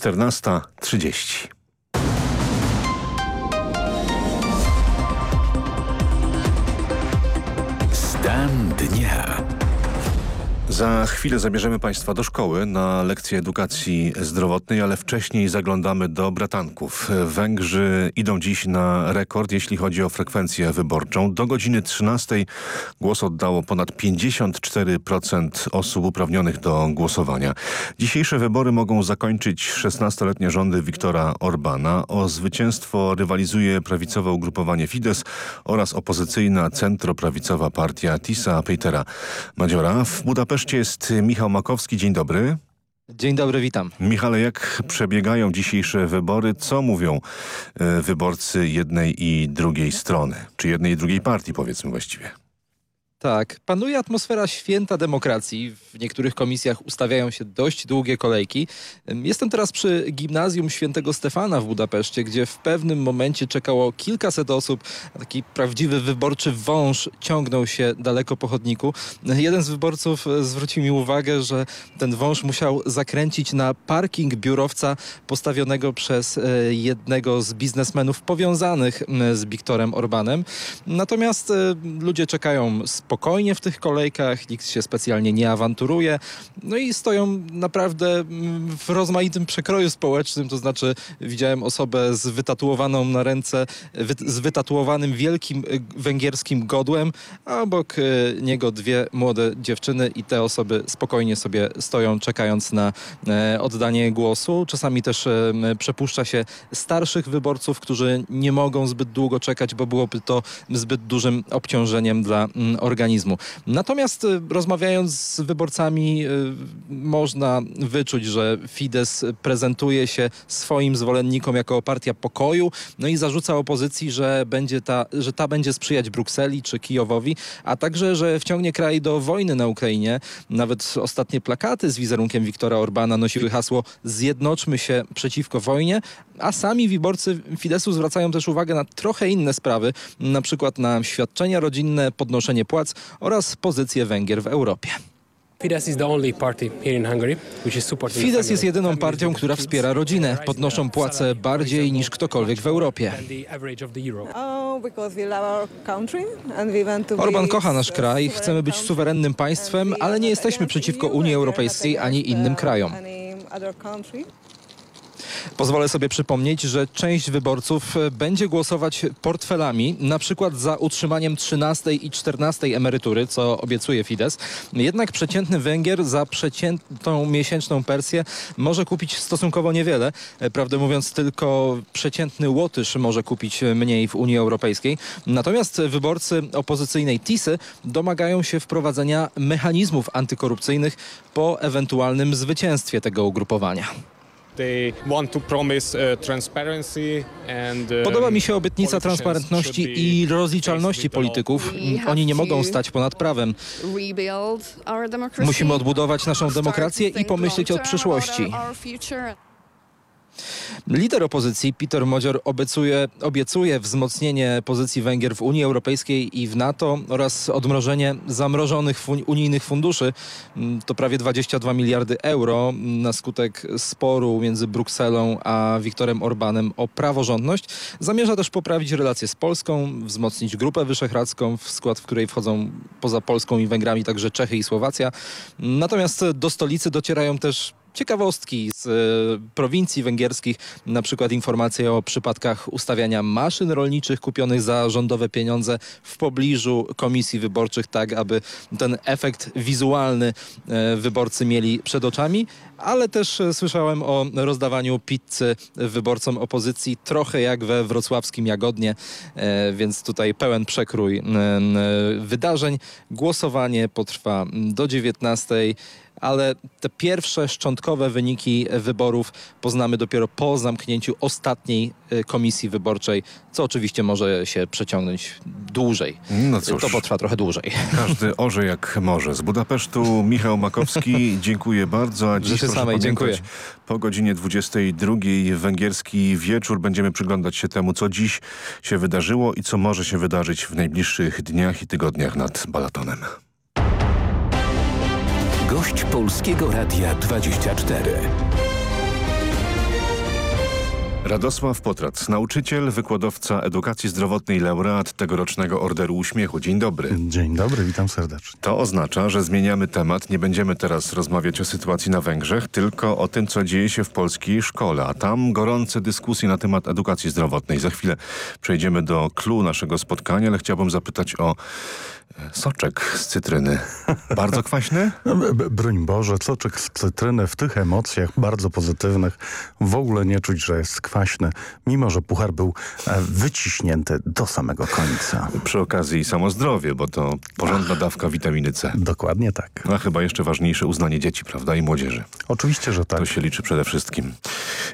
I: 14.30.
A: Stan dnia.
I: Za chwilę zabierzemy Państwa do szkoły na lekcję edukacji zdrowotnej, ale wcześniej zaglądamy do bratanków. Węgrzy idą dziś na rekord, jeśli chodzi o frekwencję wyborczą. Do godziny 13 głos oddało ponad 54% osób uprawnionych do głosowania. Dzisiejsze wybory mogą zakończyć 16-letnie rządy Viktora Orbana. O zwycięstwo rywalizuje prawicowe ugrupowanie Fidesz oraz opozycyjna centroprawicowa partia Tisa Petera Madziora. W Budapeszcie jest Michał Makowski. Dzień dobry.
C: Dzień dobry, witam.
I: Michale, jak przebiegają dzisiejsze wybory? Co mówią y, wyborcy jednej i drugiej strony? Czy jednej i drugiej partii, powiedzmy właściwie?
C: Tak, panuje atmosfera święta demokracji. W niektórych komisjach ustawiają się dość długie kolejki. Jestem teraz przy gimnazjum świętego Stefana w Budapeszcie, gdzie w pewnym momencie czekało kilkaset osób. Taki prawdziwy wyborczy wąż ciągnął się daleko po chodniku. Jeden z wyborców zwrócił mi uwagę, że ten wąż musiał zakręcić na parking biurowca postawionego przez jednego z biznesmenów powiązanych z Viktorem Orbanem. Natomiast ludzie czekają spokojnie spokojnie w tych kolejkach, nikt się specjalnie nie awanturuje. No i stoją naprawdę w rozmaitym przekroju społecznym, to znaczy widziałem osobę z wytatuowaną na ręce, z wytatuowanym wielkim węgierskim godłem, a obok niego dwie młode dziewczyny i te osoby spokojnie sobie stoją, czekając na oddanie głosu. Czasami też przepuszcza się starszych wyborców, którzy nie mogą zbyt długo czekać, bo byłoby to zbyt dużym obciążeniem dla organizacji organizmu. Natomiast rozmawiając z wyborcami można wyczuć, że Fidesz prezentuje się swoim zwolennikom jako partia pokoju, no i zarzuca opozycji, że, będzie ta, że ta będzie sprzyjać Brukseli czy Kijowowi, a także, że wciągnie kraj do wojny na Ukrainie. Nawet ostatnie plakaty z wizerunkiem Viktora Orbana nosiły hasło zjednoczmy się przeciwko wojnie, a sami wyborcy Fideszu zwracają też uwagę na trochę inne sprawy, na przykład na świadczenia rodzinne, podnoszenie płac oraz pozycję Węgier w Europie. Fidesz jest jedyną partią, która wspiera rodzinę. Podnoszą płace bardziej niż ktokolwiek w Europie. Orban kocha nasz kraj, chcemy być suwerennym państwem, ale nie jesteśmy przeciwko Unii Europejskiej ani innym krajom. Pozwolę sobie przypomnieć, że część wyborców będzie głosować portfelami, na przykład za utrzymaniem 13 i 14 emerytury, co obiecuje Fidesz. Jednak przeciętny Węgier za przeciętną miesięczną pensję może kupić stosunkowo niewiele. Prawdę mówiąc, tylko przeciętny Łotysz może kupić mniej w Unii Europejskiej. Natomiast wyborcy opozycyjnej TISY domagają się wprowadzenia mechanizmów antykorupcyjnych po ewentualnym zwycięstwie tego ugrupowania. Podoba mi się obietnica transparentności i rozliczalności polityków. Oni nie mogą stać ponad prawem. Musimy odbudować naszą demokrację i pomyśleć o przyszłości. Lider opozycji Peter Modzior obiecuje, obiecuje wzmocnienie pozycji Węgier w Unii Europejskiej i w NATO oraz odmrożenie zamrożonych fun unijnych funduszy. To prawie 22 miliardy euro na skutek sporu między Brukselą a Viktorem Orbanem o praworządność. Zamierza też poprawić relacje z Polską, wzmocnić Grupę Wyszehradzką, w skład w której wchodzą poza Polską i Węgrami także Czechy i Słowacja. Natomiast do stolicy docierają też ciekawostki z e, prowincji węgierskich, na przykład informacje o przypadkach ustawiania maszyn rolniczych kupionych za rządowe pieniądze w pobliżu komisji wyborczych, tak aby ten efekt wizualny e, wyborcy mieli przed oczami, ale też e, słyszałem o rozdawaniu pizzy wyborcom opozycji, trochę jak we wrocławskim Jagodnie, więc tutaj pełen przekrój wydarzeń. Głosowanie potrwa do 19 ale te pierwsze szczątkowe wyniki wyborów poznamy dopiero po zamknięciu ostatniej y, komisji wyborczej, co oczywiście może się przeciągnąć dłużej.
I: No cóż.
C: To potrwa trochę dłużej.
I: Każdy orze jak może. Z Budapesztu Michał Makowski, dziękuję bardzo. A dziś
C: Rzeczy
I: proszę
C: samej, dziękuję.
I: Po godzinie 22 węgierski wieczór będziemy przyglądać się temu, co dziś się wydarzyło i co może się wydarzyć w najbliższych dniach i tygodniach nad Balatonem.
A: Gość Polskiego Radia 24.
I: Radosław Potrac, nauczyciel, wykładowca edukacji zdrowotnej, laureat tegorocznego Orderu Uśmiechu. Dzień dobry.
L: Dzień dobry, witam serdecznie.
I: To oznacza, że zmieniamy temat. Nie będziemy teraz rozmawiać o sytuacji na Węgrzech, tylko o tym, co dzieje się w polskiej szkole. A tam gorące dyskusje na temat edukacji zdrowotnej. Za chwilę przejdziemy do clue naszego spotkania, ale chciałbym zapytać o soczek z cytryny. Bardzo kwaśny?
L: No, broń Boże, soczek z cytryny w tych emocjach bardzo pozytywnych w ogóle nie czuć, że jest kwaśny, mimo że puchar był e, wyciśnięty do samego końca.
I: Przy okazji samo zdrowie, bo to porządna dawka witaminy C.
L: Dokładnie tak.
I: A chyba jeszcze ważniejsze uznanie dzieci, prawda? I młodzieży.
L: Oczywiście, że tak.
I: To się liczy przede wszystkim.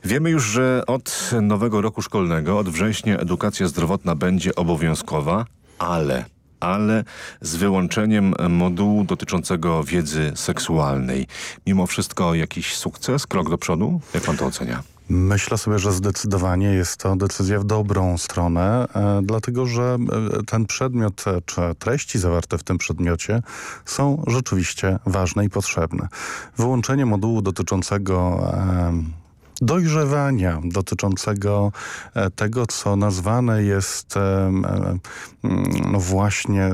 I: Wiemy już, że od nowego roku szkolnego, od września edukacja zdrowotna będzie obowiązkowa, ale ale z wyłączeniem modułu dotyczącego wiedzy seksualnej. Mimo wszystko jakiś sukces, krok do przodu? Jak pan to ocenia?
L: Myślę sobie, że zdecydowanie jest to decyzja w dobrą stronę, e, dlatego że e, ten przedmiot, e, czy treści zawarte w tym przedmiocie są rzeczywiście ważne i potrzebne. Wyłączenie modułu dotyczącego dojrzewania, dotyczącego e, tego, co nazwane jest e, e, no właśnie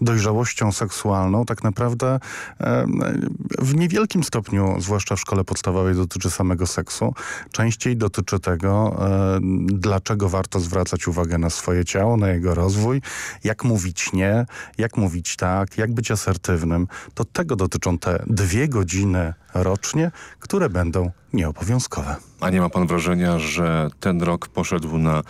L: dojrzałością seksualną, tak naprawdę w niewielkim stopniu, zwłaszcza w szkole podstawowej, dotyczy samego seksu. Częściej dotyczy tego, dlaczego warto zwracać uwagę na swoje ciało, na jego rozwój, jak mówić nie, jak mówić tak, jak być asertywnym. To tego dotyczą te dwie godziny rocznie, które będą nieobowiązkowe.
I: A nie ma pan wrażenia, że ten rok poszedł na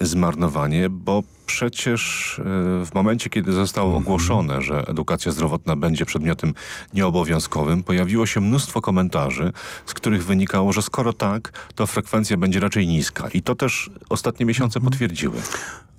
I: zmarnowanie, bo przecież e, w momencie, kiedy zostało ogłoszone, że edukacja zdrowotna będzie przedmiotem nieobowiązkowym, pojawiło się mnóstwo komentarzy, z których wynikało, że skoro tak, to frekwencja będzie raczej niska. I to też ostatnie miesiące potwierdziły.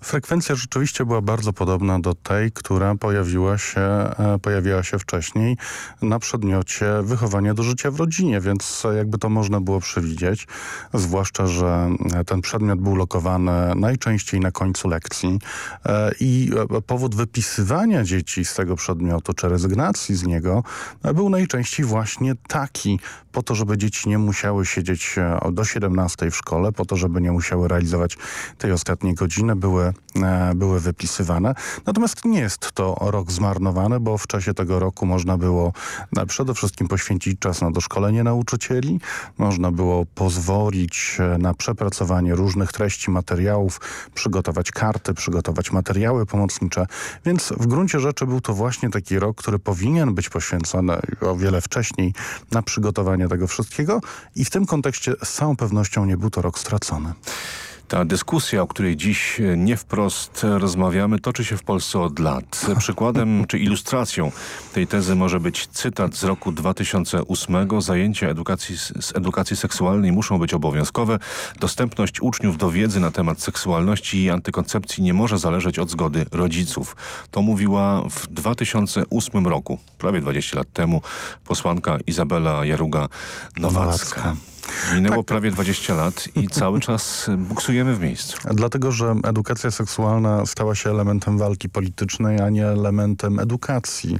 L: Frekwencja rzeczywiście była bardzo podobna do tej, która pojawiła się, e, pojawiła się wcześniej na przedmiocie wychowania do życia w rodzinie, więc jakby to można było przewidzieć, zwłaszcza, że ten przedmiot był lokowany najczęściej na końcu lekcji e, i powód wypisywania dzieci z tego przedmiotu, czy rezygnacji z niego był najczęściej właśnie taki, po to, żeby dzieci nie musiały siedzieć e, do 17 w szkole, po to, żeby nie musiały realizować tej ostatniej godziny, były, e, były wypisywane. Natomiast nie jest to rok zmarnowany, bo w czasie tego roku można było przede wszystkim poświęcić czas na doszkolenie nauczycieli, można było pozwolić e, na przepracowanie różnych treści, materiałów, przygotować karty, przygotować materiały pomocnicze, więc w gruncie rzeczy był to właśnie taki rok, który powinien być poświęcony o wiele wcześniej na przygotowanie tego wszystkiego i w tym kontekście z całą pewnością nie był to rok stracony.
I: Ta dyskusja, o której dziś e, nie wprost rozmawiamy, toczy się w Polsce od lat. Przykładem czy ilustracją tej tezy może być cytat z roku 2008. Zajęcia edukacji, z edukacji seksualnej muszą być obowiązkowe. Dostępność uczniów do wiedzy na temat seksualności i antykoncepcji nie może zależeć od zgody rodziców. To mówiła w 2008 roku, prawie 20 lat temu, posłanka Izabela Jaruga-Nowacka. Minęło tak. prawie 20 lat i cały czas buksujemy w miejscu.
L: Dlatego, że edukacja seksualna stała się elementem walki politycznej, a nie elementem edukacji.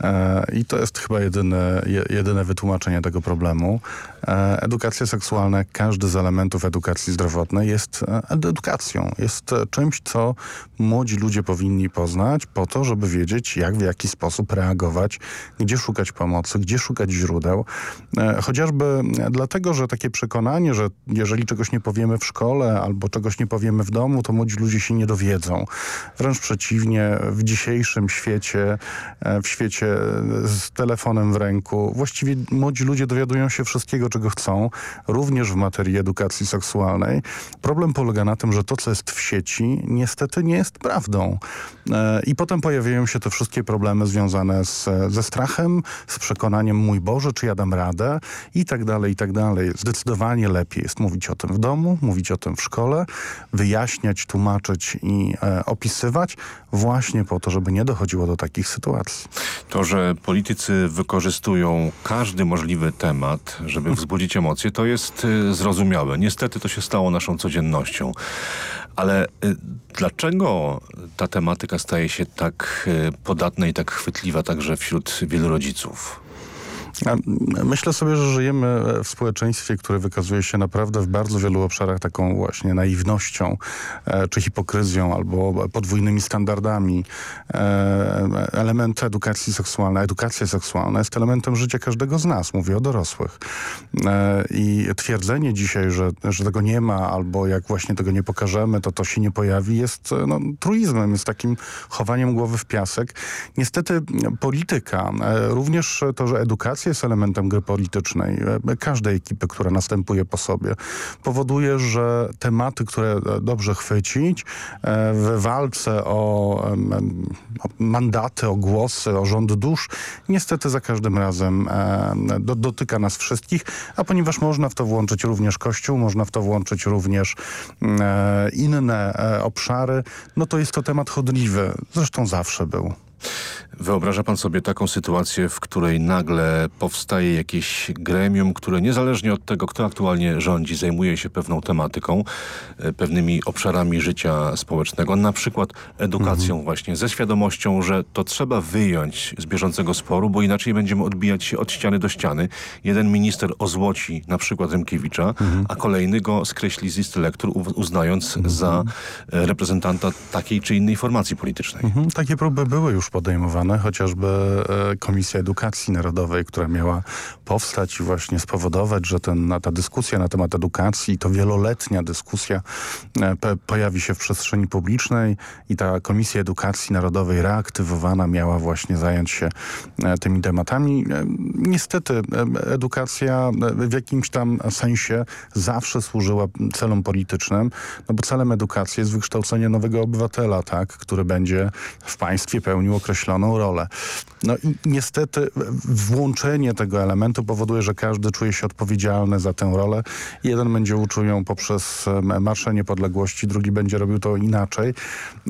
L: E, I to jest chyba jedyne, jedyne wytłumaczenie tego problemu. E, edukacja seksualna, każdy z elementów edukacji zdrowotnej, jest e, edukacją. Jest czymś, co młodzi ludzie powinni poznać po to, żeby wiedzieć, jak, w jaki sposób reagować, gdzie szukać pomocy, gdzie szukać źródeł. Chociażby dlatego, że takie przekonanie, że jeżeli czegoś nie powiemy w szkole albo czegoś nie powiemy w domu, to młodzi ludzie się nie dowiedzą. Wręcz przeciwnie, w dzisiejszym świecie, w świecie z telefonem w ręku, właściwie młodzi ludzie dowiadują się wszystkiego, czego chcą, również w materii edukacji seksualnej. Problem polega na tym, że to, co jest w sieci, niestety nie jest prawdą. E, I potem pojawiają się te wszystkie problemy związane z, ze strachem, z przekonaniem, mój Boże, czy ja dam radę i tak dalej, i tak dalej. Zdecydowanie lepiej jest mówić o tym w domu, mówić o tym w szkole, wyjaśniać, tłumaczyć i e, opisywać właśnie po to, żeby nie dochodziło do takich sytuacji.
I: To, że politycy wykorzystują każdy możliwy temat, żeby wzbudzić emocje, to jest y, zrozumiałe. Niestety to się stało naszą codziennością. Ale y, dlaczego ta tematyka staje się tak y, podatna i tak chwytliwa także wśród wielu rodziców?
L: Myślę sobie, że żyjemy w społeczeństwie, które wykazuje się naprawdę w bardzo wielu obszarach taką właśnie naiwnością, e, czy hipokryzją, albo podwójnymi standardami. E, element edukacji seksualnej, edukacja seksualna jest elementem życia każdego z nas, mówię o dorosłych. E, I twierdzenie dzisiaj, że, że tego nie ma, albo jak właśnie tego nie pokażemy, to to się nie pojawi, jest no, truizmem, jest takim chowaniem głowy w piasek. Niestety polityka, również to, że edukacja jest elementem gry politycznej, e, każdej ekipy, która następuje po sobie, powoduje, że tematy, które dobrze chwycić e, w walce o, mandaty, o głosy, o rząd dusz, niestety za każdym razem e, do, dotyka nas wszystkich, a ponieważ można w to włączyć również Kościół, można w to włączyć również inne obszary, no to jest to temat chodliwy. Zresztą zawsze był.
I: Wyobraża pan sobie taką sytuację, w której nagle powstaje jakieś gremium, które niezależnie od tego, kto aktualnie rządzi, zajmuje się pewną tematyką, e, pewnymi obszarami życia społecznego, na przykład edukacją mhm. właśnie, ze świadomością, że to trzeba wyjąć z bieżącego sporu, bo inaczej będziemy odbijać się od ściany do ściany. Jeden minister ozłoci na przykład Rymkiewicza, mhm. a kolejny go skreśli z listy lektur, uznając mhm. za e, reprezentanta takiej czy innej formacji politycznej.
L: Mhm. Takie próby były już podejmowane chociażby e, Komisja Edukacji Narodowej, która miała powstać i właśnie spowodować, że ten, ta dyskusja na temat edukacji, to wieloletnia dyskusja e, pojawi się w przestrzeni publicznej i ta Komisja Edukacji Narodowej reaktywowana miała właśnie zająć się e, tymi tematami. Niestety edukacja w jakimś tam sensie zawsze służyła celom politycznym, no bo celem edukacji jest wykształcenie nowego obywatela, tak, który będzie w państwie pełnił określoną rolę. No i niestety włączenie tego elementu powoduje, że każdy czuje się odpowiedzialny za tę rolę. Jeden będzie uczył ją poprzez Marsze Niepodległości, drugi będzie robił to inaczej,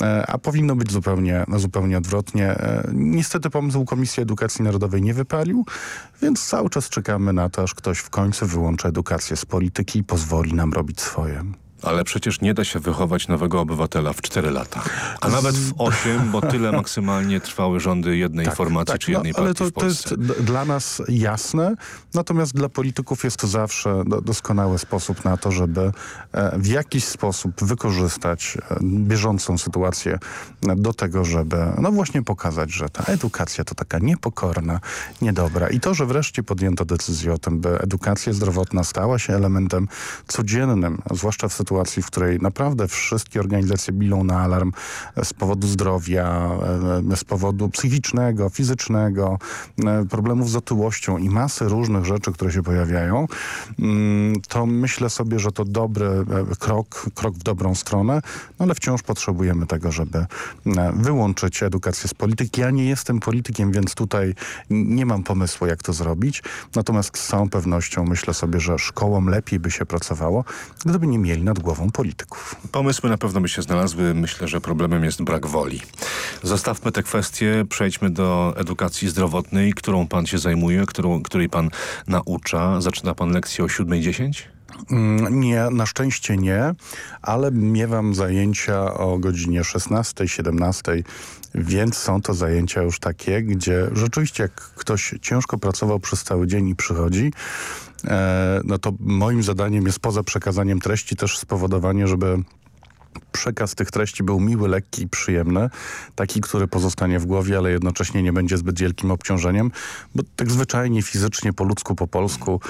L: e, a powinno być zupełnie, zupełnie odwrotnie. E, niestety pomysł Komisji Edukacji Narodowej nie wypalił, więc cały czas czekamy na to, aż ktoś w końcu wyłączy edukację z polityki i pozwoli nam robić swoje.
I: Ale przecież nie da się wychować nowego obywatela w 4 lata. A nawet w 8, bo tyle maksymalnie trwały rządy jednej tak, formacji tak, czy jednej no, ale
L: to,
I: to
L: jest dla nas jasne, natomiast dla polityków jest to zawsze doskonały sposób na to, żeby e, w jakiś sposób wykorzystać e, bieżącą sytuację do tego, żeby no właśnie pokazać, że ta edukacja to taka niepokorna, niedobra. I to, że wreszcie podjęto decyzję o tym, by edukacja zdrowotna stała się elementem codziennym, zwłaszcza w sytuacji sytuacji, w której naprawdę wszystkie organizacje bilą na alarm z powodu zdrowia, e, z powodu psychicznego, fizycznego, e, problemów z otyłością i masy różnych rzeczy, które się pojawiają, mm, to myślę sobie, że to dobry e, krok, krok w dobrą stronę, no ale wciąż potrzebujemy tego, żeby wyłączyć edukację z polityki. Ja nie jestem politykiem, więc tutaj nie mam pomysłu, jak to zrobić. Natomiast z całą pewnością myślę sobie, że szkołom lepiej by się pracowało, gdyby nie mieli na nad głową polityków.
I: Pomysły na pewno by się znalazły. Myślę, że problemem jest brak woli. Zostawmy te kwestie, przejdźmy do edukacji zdrowotnej, którą pan się zajmuje, którą, której pan naucza. Zaczyna pan lekcję o 7.10?
L: Mm, nie, na szczęście nie, ale miewam zajęcia o godzinie 16, 17, więc są to zajęcia już takie, gdzie rzeczywiście jak ktoś ciężko pracował przez cały dzień i przychodzi, no to moim zadaniem jest poza przekazaniem treści też spowodowanie, żeby przekaz tych treści był miły, lekki i przyjemny. Taki, który pozostanie w głowie, ale jednocześnie nie będzie zbyt wielkim obciążeniem, bo tak zwyczajnie, fizycznie, po ludzku, po polsku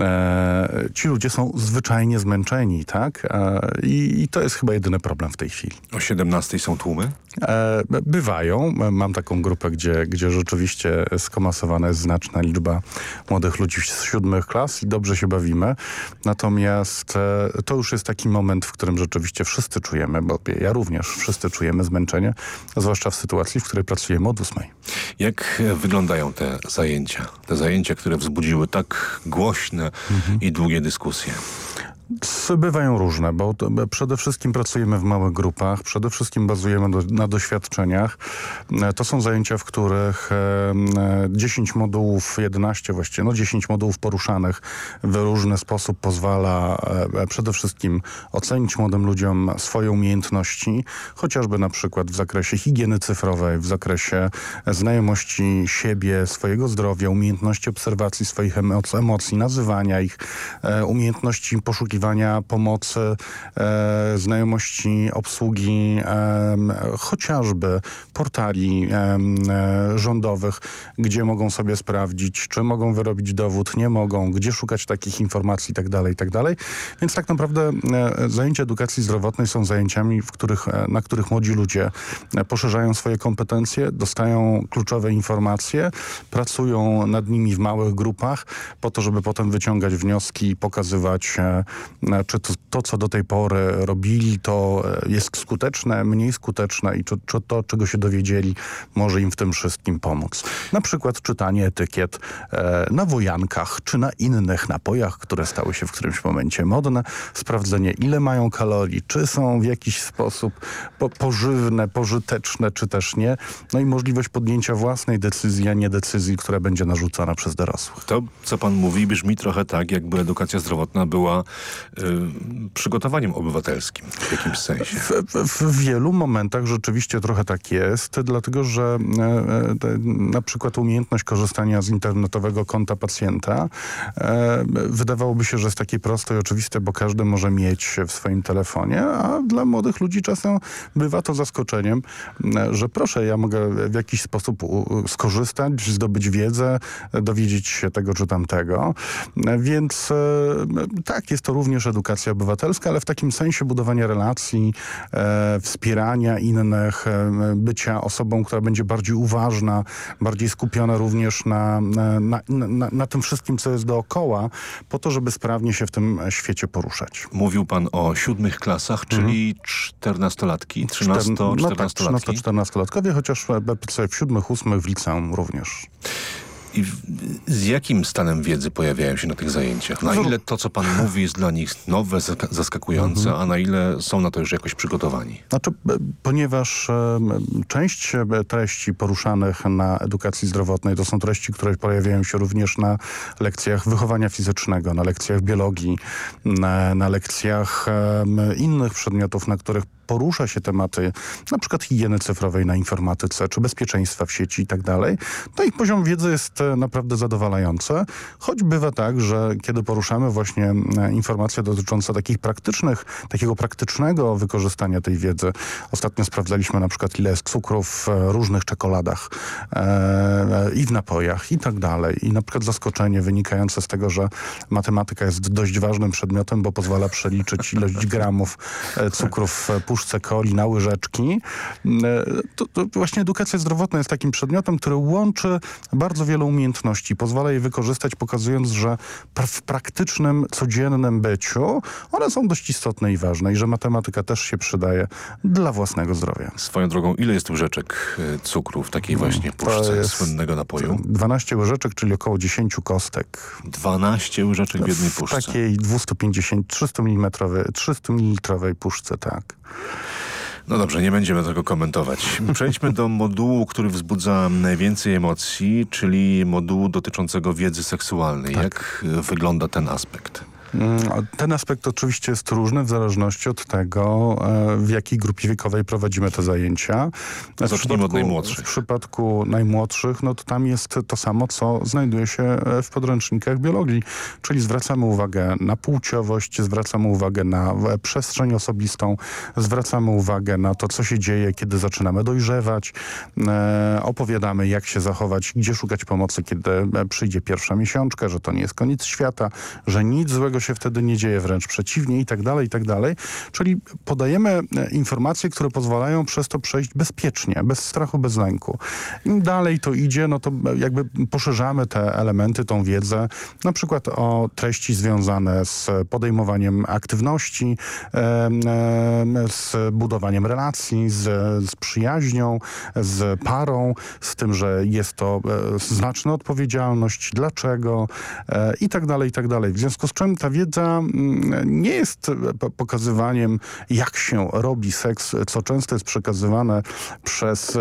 L: e, ci ludzie są zwyczajnie zmęczeni, tak? E, i, i, to jest chyba jedyny problem w tej chwili.
I: O 17 są tłumy?
L: E, bywają. Mam taką grupę, gdzie, gdzie rzeczywiście skomasowana jest znaczna liczba młodych ludzi z siódmych klas i dobrze się bawimy. Natomiast e, to już jest taki moment, w którym rzeczywiście wszyscy czujemy, bo ja również, wszyscy czujemy zmęczenie, zwłaszcza w sytuacji, w której pracujemy od ósmej.
I: Jak wyglądają te zajęcia? Te zajęcia, które wzbudziły tak głośne mhm. i długie dyskusje.
L: Bywają różne, bo przede wszystkim pracujemy w małych grupach, przede wszystkim bazujemy do, na doświadczeniach. E, to są zajęcia, w których 10 e, modułów, 11 właściwie, no 10 modułów poruszanych w różny sposób pozwala e, przede wszystkim ocenić młodym ludziom swoje umiejętności, chociażby na przykład w zakresie higieny cyfrowej, w zakresie znajomości siebie, swojego zdrowia, umiejętności obserwacji swoich emocji, nazywania ich, umiejętności poszukiwania poszukiwania pomocy, e, znajomości obsługi e, chociażby portali e, rządowych, gdzie mogą sobie sprawdzić, czy mogą wyrobić dowód, nie mogą, gdzie szukać takich informacji itd. Tak itd. Tak Więc tak naprawdę e, zajęcia edukacji zdrowotnej są zajęciami, w których, e, na których młodzi ludzie e, poszerzają swoje kompetencje, dostają kluczowe informacje, pracują nad nimi w małych grupach po to, żeby potem wyciągać wnioski i pokazywać czy to, to, co do tej pory robili, to e, jest skuteczne, mniej skuteczne i czy, czy to, czego się dowiedzieli, może im w tym wszystkim pomóc. Na przykład czytanie etykiet e, na wojankach, czy na innych napojach, które stały się w którymś momencie modne, sprawdzenie ile mają kalorii, czy są w jakiś sposób po, pożywne, pożyteczne, czy też nie. No i możliwość podjęcia własnej decyzji, a nie decyzji, która będzie narzucona przez dorosłych.
I: To, co pan mówi, brzmi trochę tak, jakby edukacja zdrowotna była przygotowaniem obywatelskim w jakimś sensie.
L: W, w, w, wielu momentach rzeczywiście trochę tak jest, dlatego że e, e, na przykład umiejętność korzystania z internetowego konta pacjenta e, wydawałoby się, że jest takie proste i oczywiste, bo każdy może mieć w swoim telefonie, a dla młodych ludzi czasem bywa to zaskoczeniem, że proszę, ja mogę w jakiś sposób skorzystać, zdobyć wiedzę, dowiedzieć się tego czy tamtego. Więc tak, jest to również edukacja obywatelska, ale w takim sensie budowania relacji, e, wspierania innych, e, bycia osobą, która będzie bardziej uważna, bardziej skupiona również na, na, na, na tym wszystkim, co jest dookoła, po to, żeby sprawnie się w tym świecie poruszać.
I: Mówił pan o siódmych klasach, czyli czternastolatki, trzynasto-czternastolatki?
L: No tak, 13-14-latkowie, chociaż w siódmych, ósmych w liceum również.
I: I z jakim stanem wiedzy pojawiają się na tych zajęciach? Na ile to, co pan mówi, jest dla nich nowe, zaskakujące, mhm. a na ile są na to już jakoś przygotowani?
L: Znaczy, ponieważ część treści poruszanych na edukacji zdrowotnej to są treści, które pojawiają się również na lekcjach wychowania fizycznego, na lekcjach biologii, na, na lekcjach innych przedmiotów, na których porusza się tematy na przykład higieny cyfrowej na informatyce, czy bezpieczeństwa w sieci i tak dalej, to ich poziom wiedzy jest e, naprawdę zadowalający, choć bywa tak, że kiedy poruszamy właśnie e, informacje dotyczące takich praktycznych, takiego praktycznego wykorzystania tej wiedzy. Ostatnio sprawdzaliśmy na przykład ile jest cukru w e, różnych czekoladach e, i w napojach i tak dalej. I na przykład zaskoczenie wynikające z tego, że matematyka jest dość ważnym przedmiotem, bo pozwala przeliczyć ilość gramów cukrów w puszce coli na łyżeczki. To, to właśnie edukacja zdrowotna jest takim przedmiotem, który łączy bardzo wiele umiejętności. Pozwala je wykorzystać, pokazując, że w praktycznym, codziennym byciu one są dość istotne i ważne i że matematyka też się przydaje dla własnego zdrowia.
I: Swoją drogą, ile jest łyżeczek e, cukru w takiej właśnie puszce słynnego napoju?
L: 12 łyżeczek, czyli około 10 kostek.
I: 12 łyżeczek w jednej puszce?
L: W takiej 250, 300 mm, 300 ml puszce, tak.
I: No dobrze, nie będziemy tego komentować. Przejdźmy do modułu, który wzbudza najwięcej emocji, czyli modułu dotyczącego wiedzy seksualnej. Tak. Jak wygląda ten aspekt?
L: Mm, ten aspekt oczywiście jest różny w zależności od tego, e, w jakiej grupie wiekowej prowadzimy te zajęcia.
I: Zacznijmy od najmłodszych.
L: W przypadku najmłodszych, no to tam jest to samo, co znajduje się e, w podręcznikach biologii, czyli zwracamy uwagę na płciowość, zwracamy uwagę na e, przestrzeń osobistą, zwracamy uwagę na to, co się dzieje, kiedy zaczynamy dojrzewać, opowiadamy, jak się zachować, gdzie szukać pomocy, kiedy przyjdzie pierwsza miesiączka, że to nie jest koniec świata, że nic złego się wtedy nie dzieje, wręcz przeciwnie i tak dalej, i tak dalej. Czyli podajemy e, informacje, które pozwalają przez to przejść bezpiecznie, bez strachu, bez lęku. Im dalej to idzie, no to jakby poszerzamy te elementy, tą wiedzę, na przykład o treści związane z podejmowaniem aktywności, z budowaniem relacji, z, z przyjaźnią, z parą, z tym, że jest to e, znaczna odpowiedzialność, dlaczego e, i tak dalej, i tak dalej. W związku z czym ta wiedza mm, nie jest pokazywaniem, jak się robi seks, co często jest przekazywane przez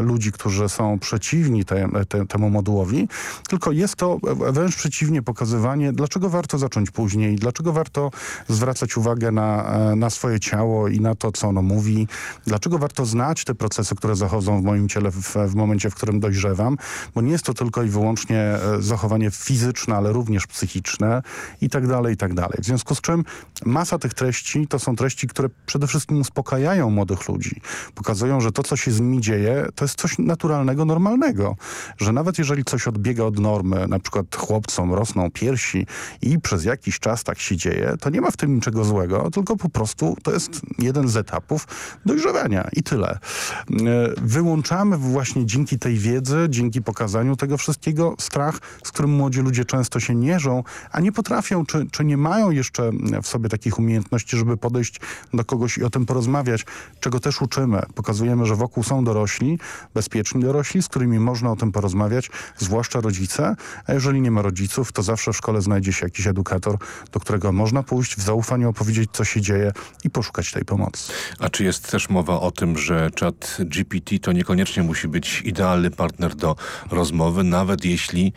L: ludzi, którzy są przeciwni te, te, temu modułowi, tylko jest to wręcz przeciwnie pokazywanie, dlaczego warto zacząć później, dlaczego warto zwracać uwagę na, e, na swoje ciało i na to, co ono mówi, dlaczego warto znać te procesy, które zachodzą w moim ciele w, w momencie, w którym dojrzewam, bo nie jest to tylko i wyłącznie e, zachowanie fizyczne, ale również psychiczne i tak dalej, i tak dalej. W związku z czym masa tych treści to są treści, które przede wszystkim uspokajają młodych ludzi. Pokazują, że to, co się z nimi dzieje, to jest coś naturalnego, normalnego. Że nawet jeżeli coś odbiega od normy, na przykład chłopcom rosną piersi i przez jakiś czas tak się dzieje, to nie ma w tym niczego złego, tylko po prostu to jest jeden z etapów dojrzewania i tyle. E, wyłączamy właśnie dzięki tej wiedzy, dzięki pokazaniu tego wszystkiego strach, z którym młodzi ludzie często się mierzą, a nie potrafią czy, czy nie mają jeszcze w sobie takich umiejętności, żeby podejść do kogoś i o tym porozmawiać, czego też uczymy. Pokazujemy, że wokół są dorośli, bezpieczni dorośli, z którymi można o tym porozmawiać, zwłaszcza rodzice, a jeżeli nie ma rodziców, to zawsze w szkole znajdzie się jakiś edukator, do którego można pójść, w zaufaniu opowiedzieć, co się dzieje i poszukać tej pomocy.
I: A czy jest też mowa o tym, że czat GPT to niekoniecznie musi być idealny partner do rozmowy, nawet jeśli,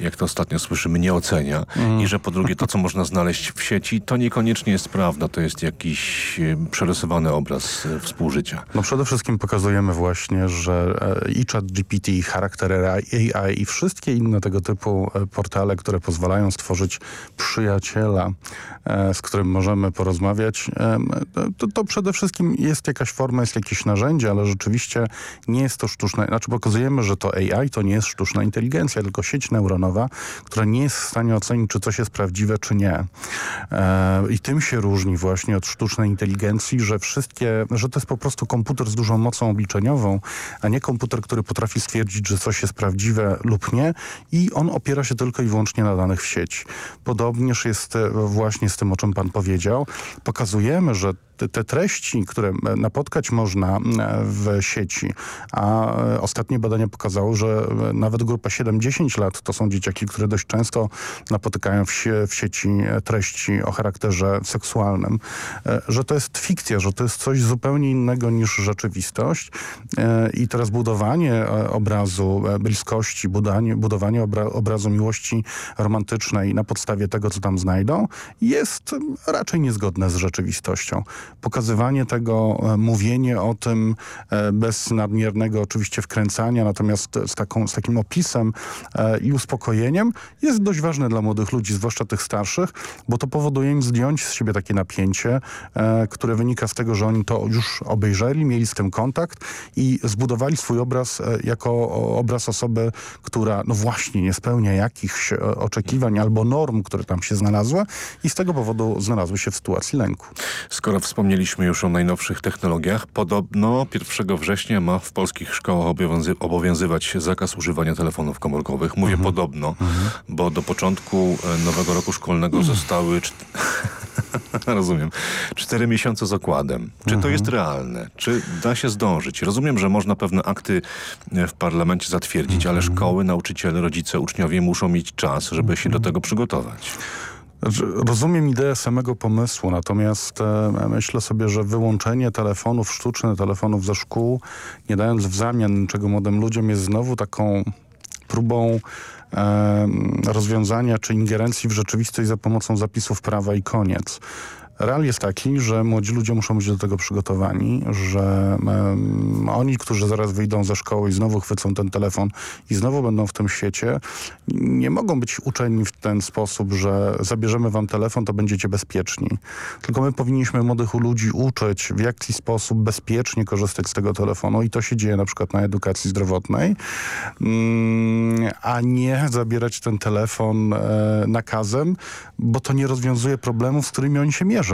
I: jak to ostatnio słyszymy, nie ocenia mm. i że po drugie to, co można znaleźć w sieci, to niekoniecznie jest prawda. To jest jakiś e, przerysowany obraz e, współżycia.
L: No przede wszystkim pokazujemy właśnie, że e, i chat GPT, i charakter AI i wszystkie inne tego typu portale, które pozwalają stworzyć przyjaciela, z którym możemy porozmawiać, to, to przede wszystkim jest jakaś forma, jest jakieś narzędzie, ale rzeczywiście nie jest to sztuczne. Znaczy pokazujemy, że to AI to nie jest sztuczna inteligencja, tylko sieć neuronowa, która nie jest w stanie ocenić, czy coś jest prawdziwe, czy nie. E, I tym się różni właśnie od sztucznej inteligencji, że wszystkie, że to jest po prostu komputer z dużą mocą obliczeniową, a nie komputer, który potrafi stwierdzić, że coś jest prawdziwe lub nie i on opiera się tylko i wyłącznie na danych w sieci. Podobnież jest e, właśnie z tym, o czym pan powiedział. Pokazujemy, że te, te treści, które napotkać można w sieci, a ostatnie badania pokazały, że nawet grupa 7-10 lat to są dzieciaki, które dość często napotykają w, w sieci treści o charakterze seksualnym, e, że to jest fikcja, że to jest coś zupełnie innego niż rzeczywistość. E, i teraz budowanie e, obrazu bliskości, budowanie, budowanie obra, obrazu miłości romantycznej na podstawie tego, co tam znajdą, jest raczej niezgodne z rzeczywistością pokazywanie tego, e, mówienie o tym e, bez nadmiernego oczywiście wkręcania, natomiast z, taką, z takim opisem e, i uspokojeniem jest dość ważne dla młodych ludzi, zwłaszcza tych starszych, bo to powoduje im zdjąć z siebie takie napięcie, które wynika z tego, że oni to już obejrzeli, mieli z tym kontakt i zbudowali swój obraz jako obraz osoby, która no właśnie nie spełnia jakichś oczekiwań albo norm, które tam się znalazły i z tego powodu znalazły się w sytuacji lęku.
I: Skoro Wspomnieliśmy już o najnowszych technologiach. Podobno 1 września ma w polskich szkołach obowiązy obowiązywać zakaz używania telefonów komórkowych. Mówię
L: Mhm.
I: podobno, bo do początku e, nowego roku szkolnego zostały... czt- Rozumiem. Cztery miesiące z okładem. Czy to jest realne? Czy da się zdążyć? Rozumiem, że można pewne akty e, w parlamencie zatwierdzić, ale szkoły, nauczyciele, rodzice, uczniowie muszą mieć czas, żeby się do tego przygotować.
L: Rozumiem ideę samego pomysłu, natomiast e, myślę sobie, że wyłączenie telefonów, sztucznych telefonów ze szkół, nie dając w zamian niczego młodym ludziom, jest znowu taką próbą e, rozwiązania czy ingerencji w rzeczywistość za pomocą zapisów prawa i koniec. Real jest taki, że młodzi ludzie muszą być do tego przygotowani, że em, oni, którzy zaraz wyjdą ze szkoły i znowu chwycą ten telefon i znowu będą w tym świecie, nie mogą być uczeni w ten sposób, że zabierzemy wam telefon, to będziecie bezpieczni. Tylko my powinniśmy młodych ludzi uczyć, w jaki sposób bezpiecznie korzystać z tego telefonu i to się dzieje na przykład na edukacji zdrowotnej, mm, a nie zabierać ten telefon e, nakazem, bo to nie rozwiązuje problemów, z którymi oni się mierzą.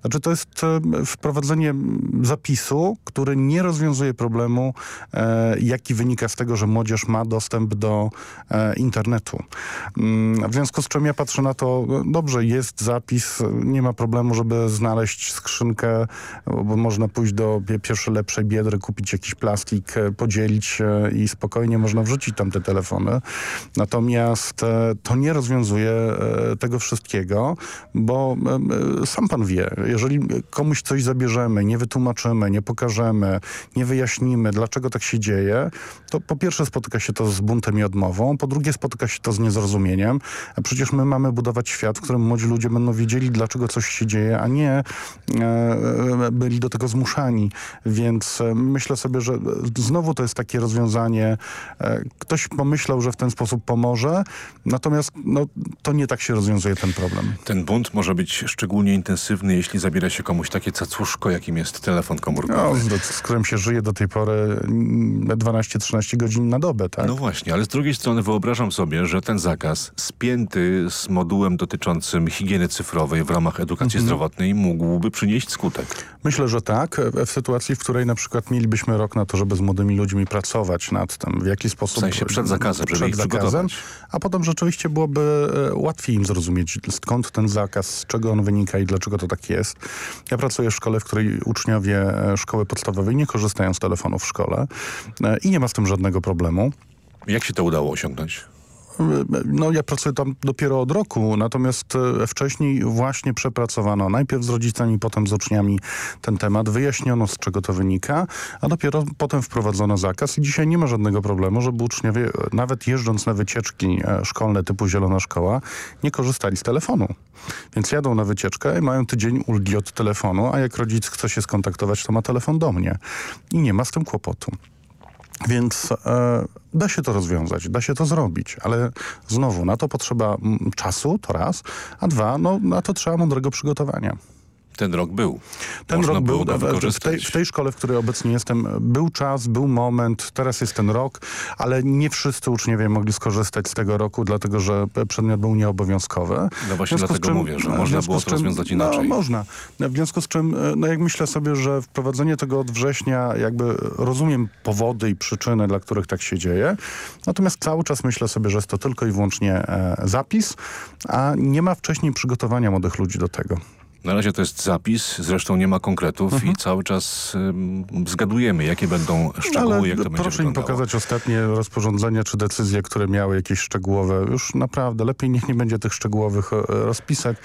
L: Znaczy to jest e, wprowadzenie zapisu, który nie rozwiązuje problemu, e, jaki wynika z tego, że młodzież ma dostęp do e, internetu. Mm, W związku z czym ja patrzę na to, no dobrze, jest zapis, nie ma problemu, żeby znaleźć skrzynkę, bo można pójść do pie- pierwszej lepszej biedry, kupić jakiś plastik, podzielić i spokojnie można wrzucić tam te telefony. Natomiast to nie rozwiązuje tego wszystkiego, bo e, pan wie, jeżeli komuś coś zabierzemy, nie wytłumaczymy, nie pokażemy, nie wyjaśnimy, dlaczego tak się dzieje, to po pierwsze spotyka się to z buntem i odmową, po drugie spotyka się to z niezrozumieniem. A przecież my mamy budować świat, w którym młodzi ludzie będą wiedzieli, dlaczego coś się dzieje, a nie e, byli do tego zmuszani. Więc e, myślę sobie, że znowu to jest takie rozwiązanie. E, ktoś pomyślał, że w ten sposób pomoże, natomiast no, to nie tak się rozwiązuje ten problem.
I: Ten bunt może być szczególnie intensywny, jeśli zabiera się komuś takie cacuszko, jakim jest telefon komórkowy.
L: No, z, którym się żyje do tej pory mm, 12-13 godzin na dobę, tak?
I: No właśnie, ale z drugiej strony wyobrażam sobie, że ten zakaz spięty z modułem dotyczącym higieny cyfrowej w ramach edukacji
L: Mhm.
I: zdrowotnej mógłby przynieść skutek.
L: Myślę, że tak. W sytuacji, w której na przykład mielibyśmy rok na to, żeby z młodymi ludźmi pracować nad tym, w jaki sposób...
I: W sensie przed zakazem, żeby
L: przed
I: ich
L: zakazem, a potem rzeczywiście byłoby e, łatwiej im zrozumieć, skąd ten zakaz, z czego on wynika i dlaczego to tak jest. Ja pracuję w szkole, w której uczniowie szkoły podstawowej nie korzystają z telefonów w szkole e, i nie ma z tym żadnego problemu.
I: Jak się to udało osiągnąć?
L: No ja pracuję tam dopiero od roku, natomiast e, wcześniej właśnie przepracowano najpierw z rodzicami, potem z uczniami ten temat, wyjaśniono z czego to wynika, a dopiero potem wprowadzono zakaz i dzisiaj nie ma żadnego problemu, żeby uczniowie, e, nawet jeżdżąc na wycieczki e, szkolne typu Zielona Szkoła, nie korzystali z telefonu. Więc jadą na wycieczkę i mają tydzień ulgi od telefonu, a jak rodzic chce się skontaktować, to ma telefon do mnie. I nie ma z tym kłopotu. Więc e, da się to rozwiązać, da się to zrobić, ale znowu na to potrzeba mm, czasu, to raz, a dwa, no na to trzeba mądrego przygotowania.
I: Ten rok był.
L: Ten
I: Można
L: rok był, w, tej, w tej szkole, w której obecnie jestem, był czas, był moment, teraz jest ten rok, ale nie wszyscy uczniowie mogli skorzystać z tego roku, dlatego że przedmiot był nieobowiązkowy.
I: No właśnie dlatego mówię, że można było to rozwiązać inaczej.
L: No, można. W związku z czym, e, no jak myślę sobie, że wprowadzenie tego od września, jakby rozumiem powody i przyczyny, dla których tak się dzieje, natomiast cały czas myślę sobie, że jest to tylko i wyłącznie e, zapis, a nie ma wcześniej przygotowania młodych ludzi do tego.
I: Na razie to jest zapis, zresztą nie ma konkretów
L: Mhm.
I: i cały czas ym, zgadujemy, jakie będą szczegóły,
L: Ale
I: jak to będzie
L: proszę mi
I: wyglądało.
L: pokazać ostatnie rozporządzenia czy decyzje, które miały jakieś szczegółowe. Już naprawdę lepiej niech nie będzie tych szczegółowych e, rozpisek.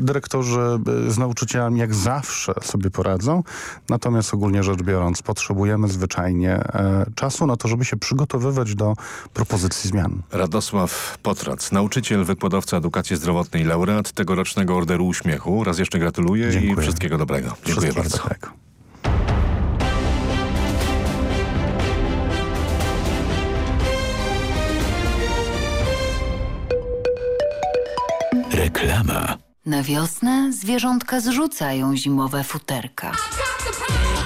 L: Dyrektorzy e, z nauczycielami jak zawsze sobie poradzą. Natomiast ogólnie rzecz biorąc potrzebujemy zwyczajnie e, czasu na to, żeby się przygotowywać do propozycji zmian.
I: Radosław Potrac, nauczyciel, wykładowca edukacji zdrowotnej, laureat tegorocznego Orderu Uśmiechu. Raz jeszcze gratuluję i
L: Dziękuję.
I: wszystkiego dobrego. Dziękuję
L: Wszystkiego
I: bardzo.
L: dobrego.
A: Reklama.
J: Na wiosnę zwierzątka zrzucają zimowe futerka.